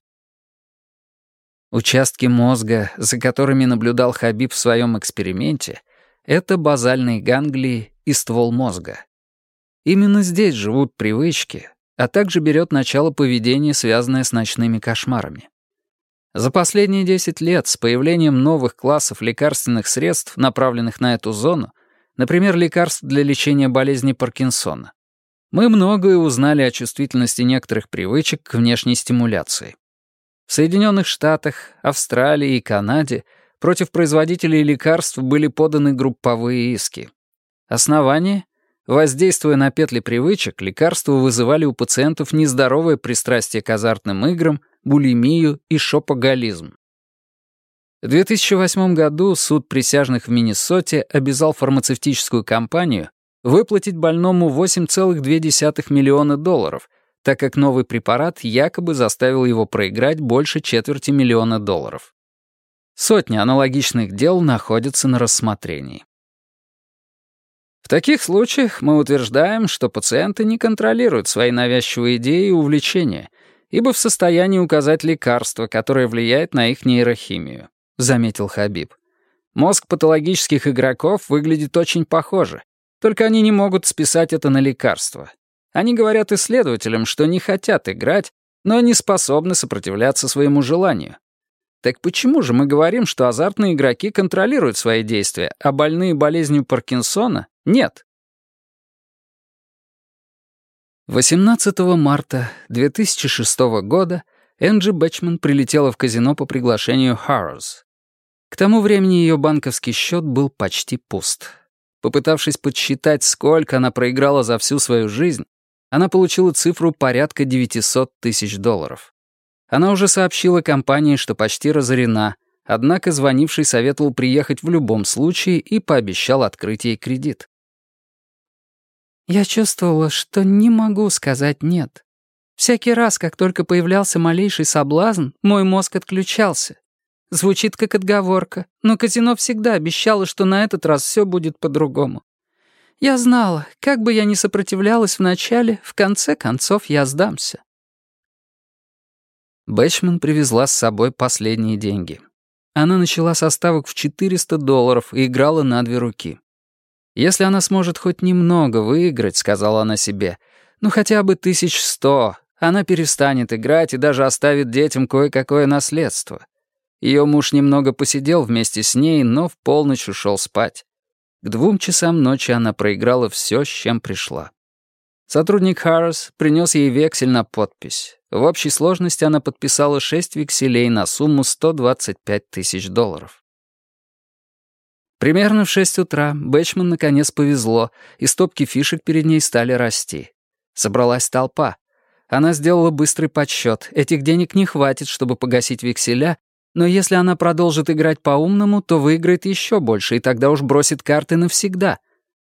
S1: Участки мозга, за которыми наблюдал Хабиб в своем эксперименте, это базальные ганглии и ствол мозга. Именно здесь живут привычки, а также берет начало поведение, связанное с ночными кошмарами. За последние 10 лет с появлением новых классов лекарственных средств, направленных на эту зону, например, лекарств для лечения болезни Паркинсона, мы многое узнали о чувствительности некоторых привычек к внешней стимуляции. В Соединенных Штатах, Австралии и Канаде против производителей лекарств были поданы групповые иски. Основание — Воздействуя на петли привычек, лекарства вызывали у пациентов нездоровое пристрастие к азартным играм, булимию и шопоголизм. В 2008 году суд присяжных в Миннесоте обязал фармацевтическую компанию выплатить больному 8,2 миллиона долларов, так как новый препарат якобы заставил его проиграть больше четверти миллиона долларов. Сотни аналогичных дел находятся на рассмотрении. В таких случаях мы утверждаем, что пациенты не контролируют свои навязчивые идеи и увлечения, ибо в состоянии указать лекарство, которое влияет на их нейрохимию», — заметил Хабиб. «Мозг патологических игроков выглядит очень похоже, только они не могут списать это на лекарство. Они говорят исследователям, что не хотят играть, но не способны сопротивляться своему желанию. Так почему же мы говорим, что азартные игроки контролируют свои действия, а больные болезнью Паркинсона — нет? 18 марта 2006 года Энджи Бэчман прилетела в казино по приглашению Харроз. К тому времени ее банковский счет был почти пуст. Попытавшись подсчитать, сколько она проиграла за всю свою жизнь, она получила цифру порядка 900 тысяч долларов. Она уже сообщила компании, что почти разорена, однако звонивший советовал приехать в любом случае и пообещал открыть ей кредит. Я чувствовала, что не могу сказать «нет». Всякий раз, как только появлялся малейший соблазн, мой мозг отключался. Звучит как отговорка, но казино всегда обещало, что на этот раз все будет по-другому. Я знала, как бы я ни сопротивлялась вначале, в конце концов я сдамся. Бэчман привезла с собой последние деньги. Она начала со ставок в 400 долларов и играла на две руки. «Если она сможет хоть немного выиграть», — сказала она себе, — «ну хотя бы тысяч сто, она перестанет играть и даже оставит детям кое-какое наследство». Ее муж немного посидел вместе с ней, но в полночь ушел спать. К двум часам ночи она проиграла все, с чем пришла. Сотрудник Харрис принес ей вексель на подпись. В общей сложности она подписала шесть векселей на сумму 125 тысяч долларов. Примерно в 6 утра Бэчман наконец повезло, и стопки фишек перед ней стали расти. Собралась толпа. Она сделала быстрый подсчет. Этих денег не хватит, чтобы погасить векселя, но если она продолжит играть по-умному, то выиграет еще больше, и тогда уж бросит карты навсегда.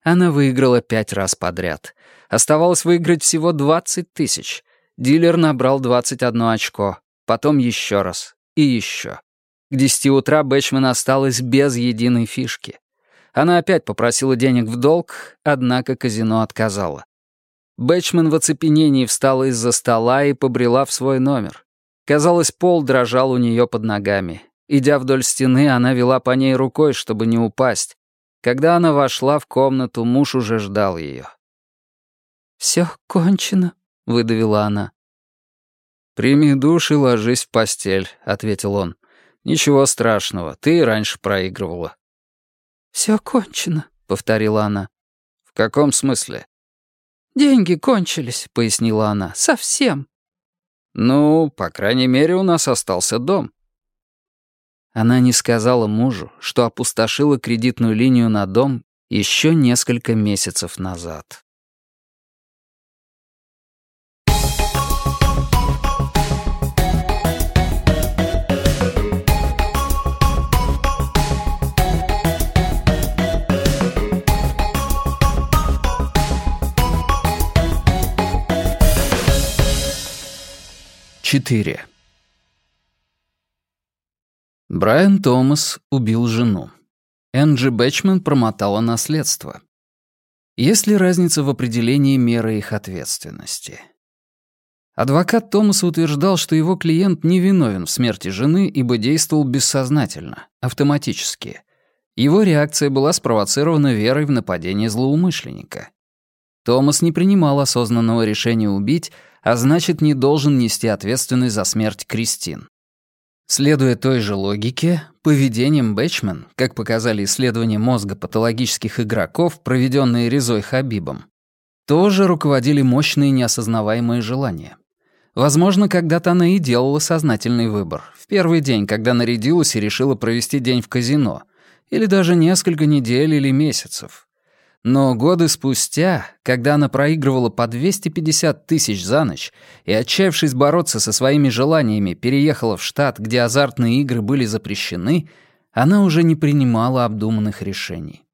S1: Она выиграла пять раз подряд. Оставалось выиграть всего 20 тысяч. Дилер набрал 21 очко, потом еще раз и еще. К 10 утра Бэчман осталась без единой фишки. Она опять попросила денег в долг, однако казино отказало. Бэчман в оцепенении встала из-за стола и побрела в свой номер. Казалось, пол дрожал у нее под ногами. Идя вдоль стены, она вела по ней рукой, чтобы не упасть. Когда она вошла в комнату, муж уже ждал ее.
S3: «Все кончено», — выдавила она.
S1: «Прими душ и ложись в постель», — ответил он. «Ничего страшного, ты и раньше проигрывала».
S3: «Все кончено», — повторила она.
S1: «В каком смысле?»
S3: «Деньги кончились», — пояснила она. «Совсем».
S1: «Ну, по крайней мере, у нас остался дом».
S2: Она не сказала мужу, что опустошила кредитную линию на дом еще несколько месяцев назад. 4. Брайан Томас убил жену. Энджи Бэчман промотала наследство. Есть ли разница в определении меры их ответственности? Адвокат Томаса утверждал, что его клиент невиновен в смерти жены, ибо действовал бессознательно, автоматически. Его реакция была спровоцирована верой в нападение злоумышленника. Томас не принимал осознанного решения убить, а значит, не должен нести ответственность за смерть Кристин. Следуя той же логике, поведением Бэтчмен, как показали исследования мозга патологических игроков, проведенные Резой Хабибом, тоже руководили мощные неосознаваемые желания. Возможно, когда-то она и делала сознательный выбор. В первый день, когда нарядилась и решила провести день в казино. Или даже несколько недель или месяцев. Но годы спустя, когда она проигрывала по 250 тысяч за ночь и, отчаявшись бороться со своими желаниями, переехала в штат, где азартные игры были запрещены, она уже не принимала обдуманных решений.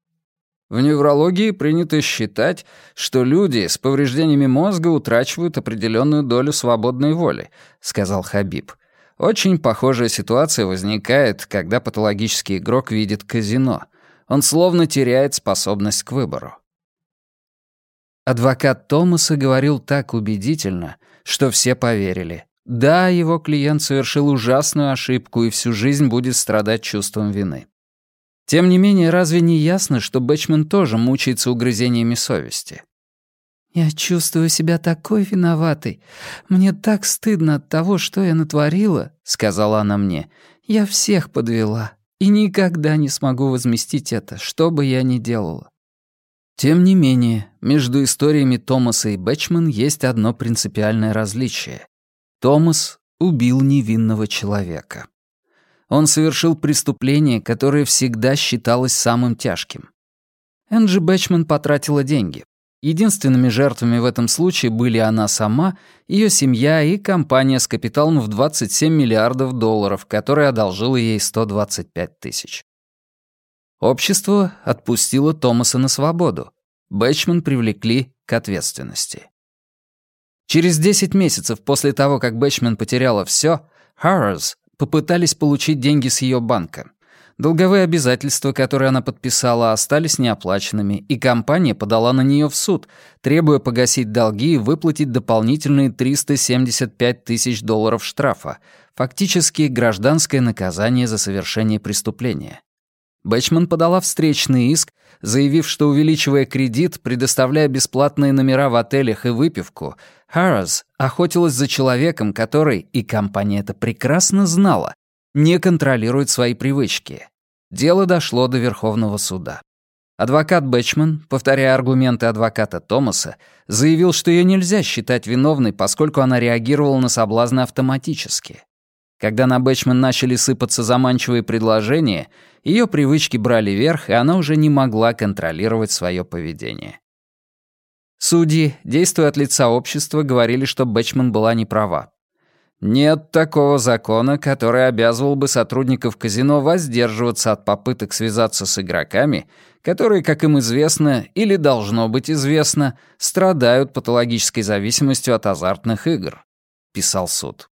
S2: В неврологии принято считать, что люди с повреждениями мозга утрачивают определенную долю свободной воли, сказал Хабиб. Очень похожая ситуация возникает, когда патологический игрок видит казино — он словно теряет способность к выбору. Адвокат Томаса говорил так убедительно, что все поверили. Да, его клиент совершил ужасную ошибку и всю жизнь будет страдать чувством вины. Тем не менее, разве не ясно, что Бэчман тоже мучается угрызениями совести?
S3: «Я чувствую себя такой виноватой. Мне так стыдно от того, что я натворила», — сказала она мне. «Я всех подвела» и никогда не смогу возместить это, что бы я ни делала. Тем не менее, между историями Томаса и Бэтчман есть одно принципиальное различие. Томас убил невинного человека. Он совершил преступление, которое всегда считалось самым тяжким. Энджи Бэтчман потратила деньги, Единственными жертвами в этом случае были она сама, ее семья и компания с капиталом в 27 миллиардов долларов, которая одолжила ей 125 тысяч. Общество отпустило Томаса на свободу. Бэчман привлекли к ответственности. Через 10 месяцев после того, как Бэчман потеряла все, Харрис попытались получить деньги с ее банка. Долговые обязательства, которые она подписала, остались неоплаченными, и компания подала на нее в суд, требуя погасить долги и выплатить дополнительные 375 тысяч долларов штрафа, фактически гражданское наказание за совершение преступления. Бэчман подала встречный иск, заявив, что, увеличивая кредит, предоставляя бесплатные номера в отелях и выпивку, Харрис охотилась за человеком, который, и компания это прекрасно знала, не контролирует свои привычки. Дело дошло до Верховного суда. Адвокат Бэчман, повторяя аргументы адвоката Томаса, заявил, что ее нельзя считать виновной, поскольку она реагировала на соблазны автоматически.
S1: Когда на Бэчман начали сыпаться заманчивые предложения, ее привычки брали верх, и она уже не могла контролировать свое поведение. Судьи, действуя от лица общества, говорили, что Бэчман была не права. Нет такого закона, который обязывал бы сотрудников казино воздерживаться от попыток связаться с игроками, которые, как им известно или должно быть известно, страдают патологической зависимостью от азартных игр, писал суд.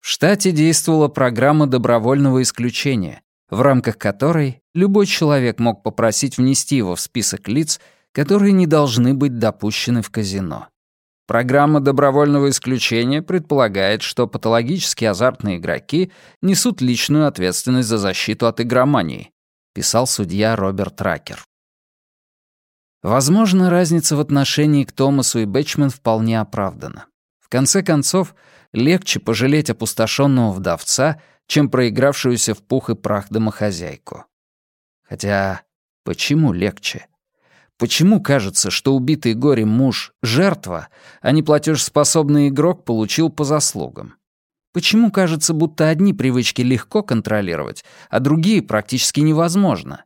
S1: В штате действовала программа добровольного исключения, в рамках которой любой человек мог попросить внести его в список лиц, которые не должны быть допущены в казино. Программа добровольного исключения предполагает, что патологически азартные игроки несут личную ответственность за защиту от игромании, писал судья Роберт Ракер. Возможно, разница в отношении к Томасу и Бэтчмен вполне оправдана. В конце концов, легче пожалеть опустошенного вдовца, чем проигравшуюся в пух и прах домохозяйку. Хотя почему легче? Почему кажется, что убитый горем муж — жертва, а неплатежеспособный игрок получил по заслугам? Почему кажется, будто одни привычки легко контролировать, а другие практически невозможно?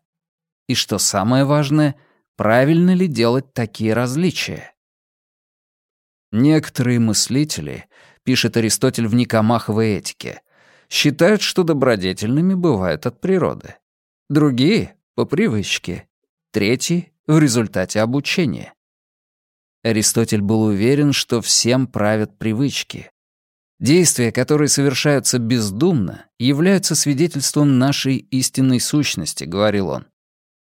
S1: И что самое важное, правильно ли делать такие различия? Некоторые мыслители, пишет Аристотель в Никомаховой этике, считают, что добродетельными бывают от природы. Другие — по привычке. Третьи в результате обучения. Аристотель был уверен, что всем правят привычки. Действия, которые совершаются бездумно, являются свидетельством нашей истинной сущности, говорил он.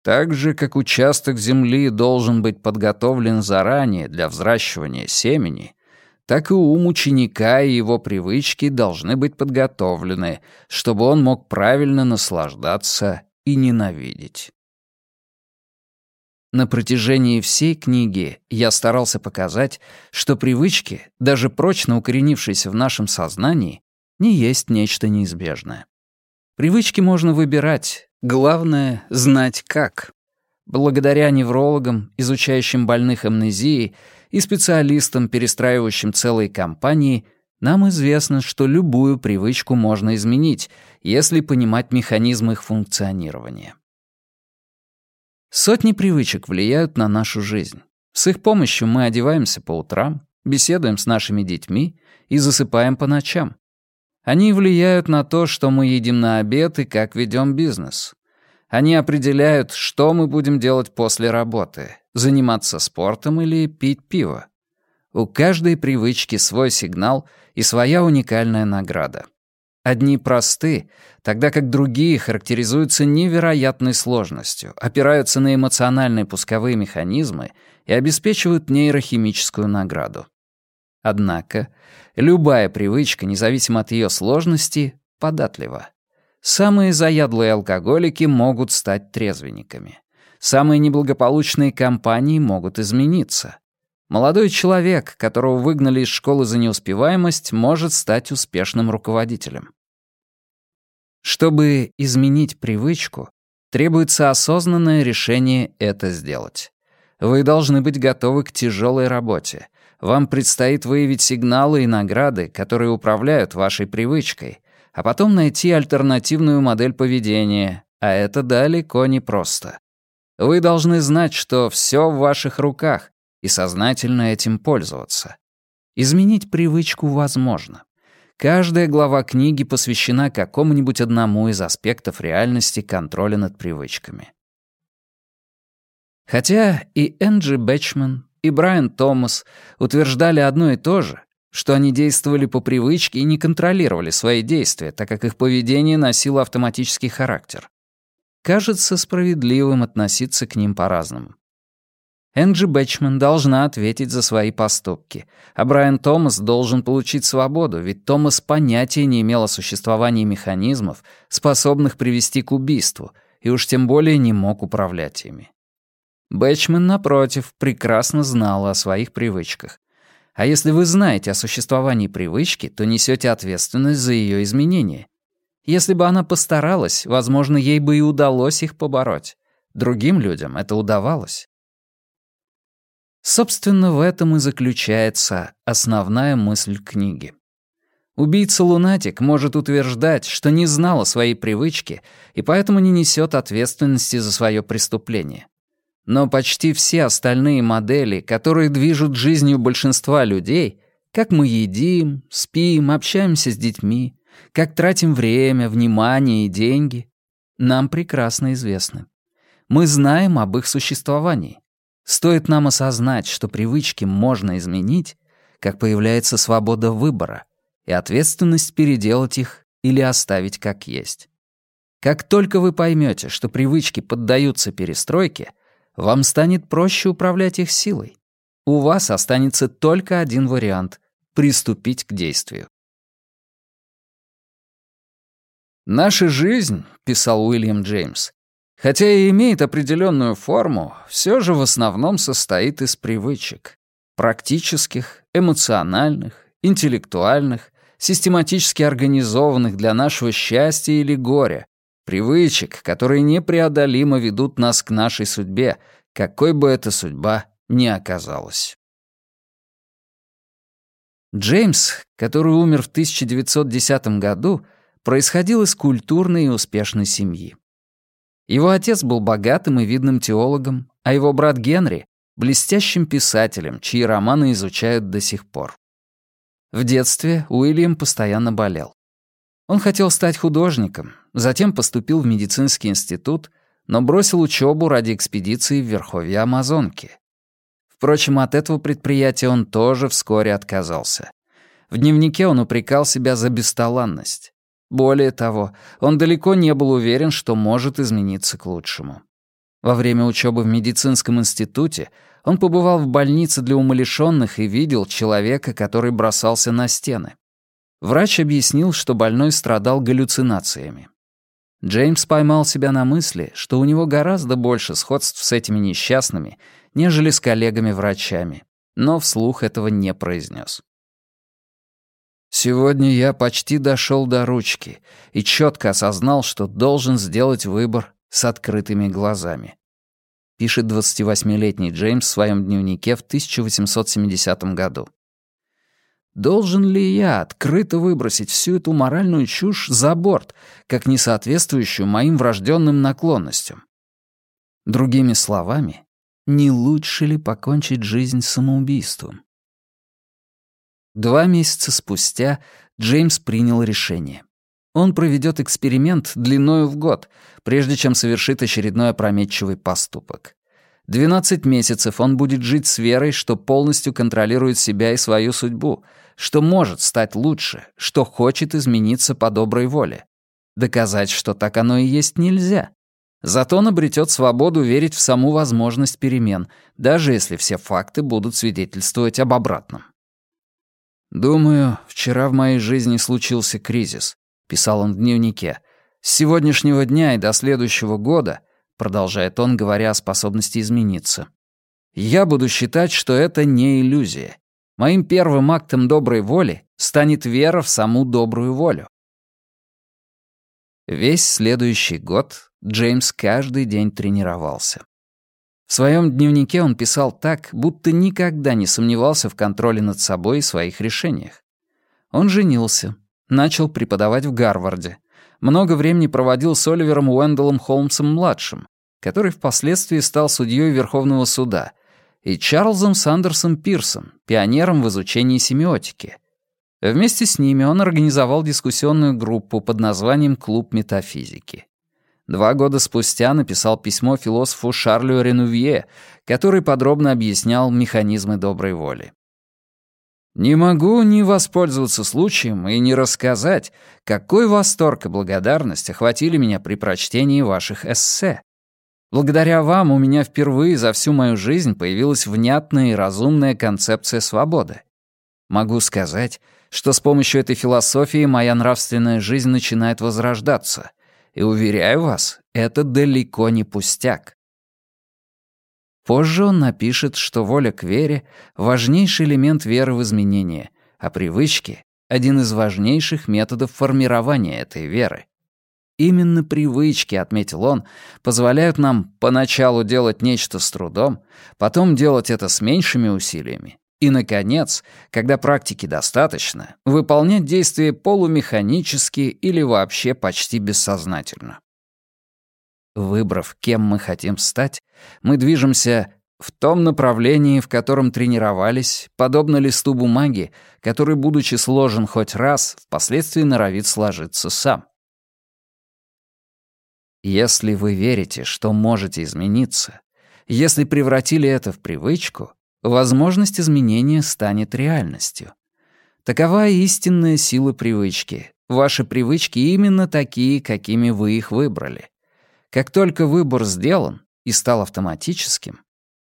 S1: Так же, как участок земли должен быть подготовлен заранее для взращивания семени, так и ум ученика и его привычки должны быть подготовлены, чтобы он мог правильно наслаждаться и ненавидеть. На протяжении всей книги я старался показать, что привычки, даже прочно укоренившиеся в нашем сознании, не есть нечто неизбежное. Привычки можно выбирать, главное — знать как. Благодаря неврологам, изучающим больных амнезией, и специалистам, перестраивающим целые компании, нам известно, что любую привычку можно изменить, если понимать механизм их функционирования. Сотни привычек влияют на нашу жизнь. С их помощью мы одеваемся по утрам, беседуем с нашими детьми и засыпаем по ночам. Они влияют на то, что мы едим на обед и как ведем бизнес. Они определяют, что мы будем делать после работы, заниматься спортом или пить пиво. У каждой привычки свой сигнал и своя уникальная награда. Одни просты, тогда как другие характеризуются невероятной сложностью, опираются на эмоциональные пусковые механизмы и обеспечивают нейрохимическую награду. Однако любая привычка, независимо от ее сложности, податлива. Самые заядлые алкоголики могут стать трезвенниками. Самые неблагополучные компании могут измениться. Молодой человек, которого выгнали из школы за неуспеваемость, может стать успешным руководителем. Чтобы изменить привычку, требуется осознанное решение это сделать. Вы должны быть готовы к тяжелой работе. Вам предстоит выявить сигналы и награды, которые управляют вашей привычкой, а потом найти альтернативную модель поведения, а это далеко не просто. Вы должны знать, что все в ваших руках, и сознательно этим пользоваться. Изменить привычку возможно. Каждая глава книги посвящена какому-нибудь одному из аспектов реальности контроля над привычками. Хотя и Энджи Бэтчман, и Брайан Томас утверждали одно и то же, что они действовали по привычке и не контролировали свои действия, так как их поведение носило автоматический характер. Кажется справедливым относиться к ним по-разному. Энджи Бэтчман должна ответить за свои поступки, а Брайан Томас должен получить свободу, ведь Томас понятия не имел о существовании механизмов, способных привести к убийству, и уж тем более не мог управлять ими. Бэтчман, напротив, прекрасно знала о своих привычках. А если вы знаете о существовании привычки, то несете ответственность за ее изменение. Если бы она постаралась, возможно, ей бы и удалось их побороть. Другим людям это удавалось. Собственно, в этом и заключается основная мысль книги. Убийца-лунатик может утверждать, что не знал о своей привычке и поэтому не несет ответственности за свое преступление. Но почти все остальные модели, которые движут жизнью большинства людей, как мы едим, спим, общаемся с детьми, как тратим время, внимание и деньги, нам прекрасно известны. Мы знаем об их существовании. Стоит нам осознать, что привычки можно изменить, как появляется свобода выбора и ответственность переделать их или оставить как есть. Как только вы поймете, что привычки поддаются перестройке, вам станет проще управлять их силой. У вас останется только один вариант — приступить к действию. «Наша жизнь», — писал Уильям Джеймс, Хотя и имеет определенную форму, все же в основном состоит из привычек. Практических, эмоциональных, интеллектуальных, систематически организованных для нашего счастья или горя, привычек, которые непреодолимо ведут нас к нашей судьбе, какой бы эта судьба ни оказалась. Джеймс, который умер в 1910 году, происходил из культурной и успешной семьи. Его отец был богатым и видным теологом, а его брат Генри — блестящим писателем, чьи романы изучают до сих пор. В детстве Уильям постоянно болел. Он хотел стать художником, затем поступил в медицинский институт, но бросил учебу ради экспедиции в верховье Амазонки. Впрочем, от этого предприятия он тоже вскоре отказался. В дневнике он упрекал себя за бесталанность. Более того, он далеко не был уверен, что может измениться к лучшему. Во время учебы в медицинском институте он побывал в больнице для умалишенных и видел человека, который бросался на стены. Врач объяснил, что больной страдал галлюцинациями. Джеймс поймал себя на мысли, что у него гораздо больше сходств с этими несчастными, нежели с коллегами-врачами, но вслух этого не произнес. Сегодня я почти дошел до ручки и четко осознал, что должен сделать выбор с открытыми глазами. Пишет 28-летний Джеймс в своем дневнике в 1870 году. Должен ли я открыто выбросить всю эту моральную чушь за борт, как несоответствующую моим врожденным наклонностям? Другими словами, не лучше ли покончить жизнь самоубийством? Два месяца спустя Джеймс принял решение. Он проведет эксперимент длиною в год, прежде чем совершит очередной опрометчивый поступок. 12 месяцев он будет жить с верой, что полностью контролирует себя и свою судьбу, что может стать лучше, что хочет измениться по доброй воле. Доказать, что так оно и есть, нельзя. Зато он обретет свободу верить в саму возможность перемен, даже если все факты будут свидетельствовать об обратном. «Думаю, вчера в моей жизни случился кризис», — писал он в дневнике. «С сегодняшнего дня и до следующего года», — продолжает он, говоря о способности измениться, «я буду считать, что это не иллюзия. Моим первым актом доброй воли станет вера в саму добрую волю». Весь следующий год Джеймс каждый день тренировался. В своем дневнике он писал так, будто никогда не сомневался в контроле над собой и своих решениях. Он женился, начал преподавать в Гарварде, много времени проводил с Оливером Уэндаллом Холмсом-младшим, который впоследствии стал судьей Верховного суда, и Чарльзом Сандерсом Пирсом, пионером в изучении семиотики. Вместе с ними он организовал дискуссионную группу под названием «Клуб метафизики». Два года спустя написал письмо философу Шарлю Ренувье, который подробно объяснял механизмы доброй воли. Не могу не воспользоваться случаем и не рассказать, какой восторг и благодарность охватили меня при прочтении ваших эссе. Благодаря вам у меня впервые за всю мою жизнь появилась внятная и разумная концепция свободы. Могу сказать, что с помощью этой философии моя нравственная жизнь начинает возрождаться. И уверяю вас, это далеко не пустяк. Позже он напишет, что воля к вере — важнейший элемент веры в изменения, а привычки — один из важнейших методов формирования этой веры. Именно привычки, отметил он, позволяют нам поначалу делать нечто с трудом, потом делать это с меньшими усилиями, и, наконец, когда практики достаточно, выполнять действия полумеханически или вообще почти бессознательно. Выбрав, кем мы хотим стать, мы движемся в том направлении, в котором тренировались, подобно листу бумаги, который, будучи сложен хоть раз, впоследствии норовит сложиться сам. Если вы верите, что можете измениться, если превратили это в привычку — возможность изменения станет реальностью. Такова истинная сила привычки. Ваши привычки именно такие, какими вы их выбрали. Как только выбор сделан и стал автоматическим,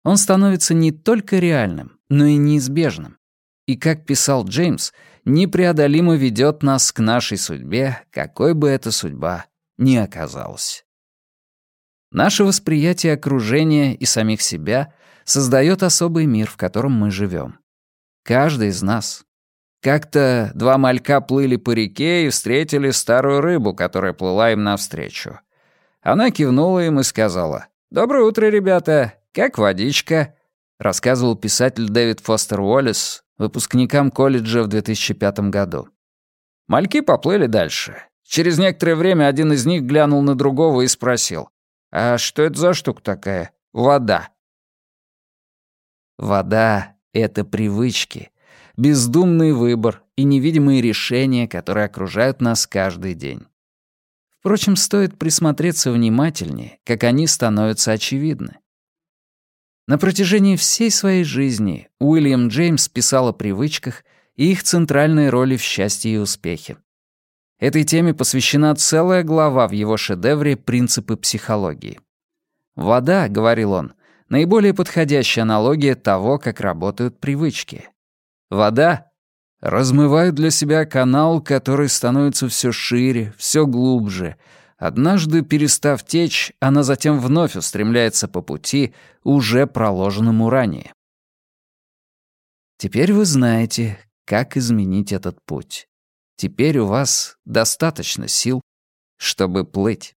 S1: он становится не только реальным, но и неизбежным. И, как писал Джеймс, непреодолимо ведет нас к нашей судьбе, какой бы эта судьба ни оказалась. Наше восприятие окружения и самих себя — создает особый мир, в котором мы живем. Каждый из нас. Как-то два малька плыли по реке и встретили старую рыбу, которая плыла им навстречу. Она кивнула им и сказала «Доброе утро, ребята! Как водичка?» Рассказывал писатель Дэвид Фостер Уоллес выпускникам колледжа в 2005 году. Мальки поплыли дальше. Через некоторое время один из них глянул на другого и спросил. «А что это за штука такая? Вода. Вода — это привычки, бездумный выбор и невидимые решения, которые окружают нас каждый день. Впрочем, стоит присмотреться внимательнее, как они становятся очевидны. На протяжении всей своей жизни Уильям Джеймс писал о привычках и их центральной роли в счастье и успехе. Этой теме посвящена целая глава в его шедевре «Принципы психологии». «Вода», — говорил он, — наиболее подходящая аналогия того, как работают привычки. Вода размывает для себя канал, который становится все шире, все глубже. Однажды, перестав течь, она затем вновь устремляется по пути, уже проложенному ранее. Теперь вы знаете, как изменить этот путь. Теперь у вас достаточно сил, чтобы плыть.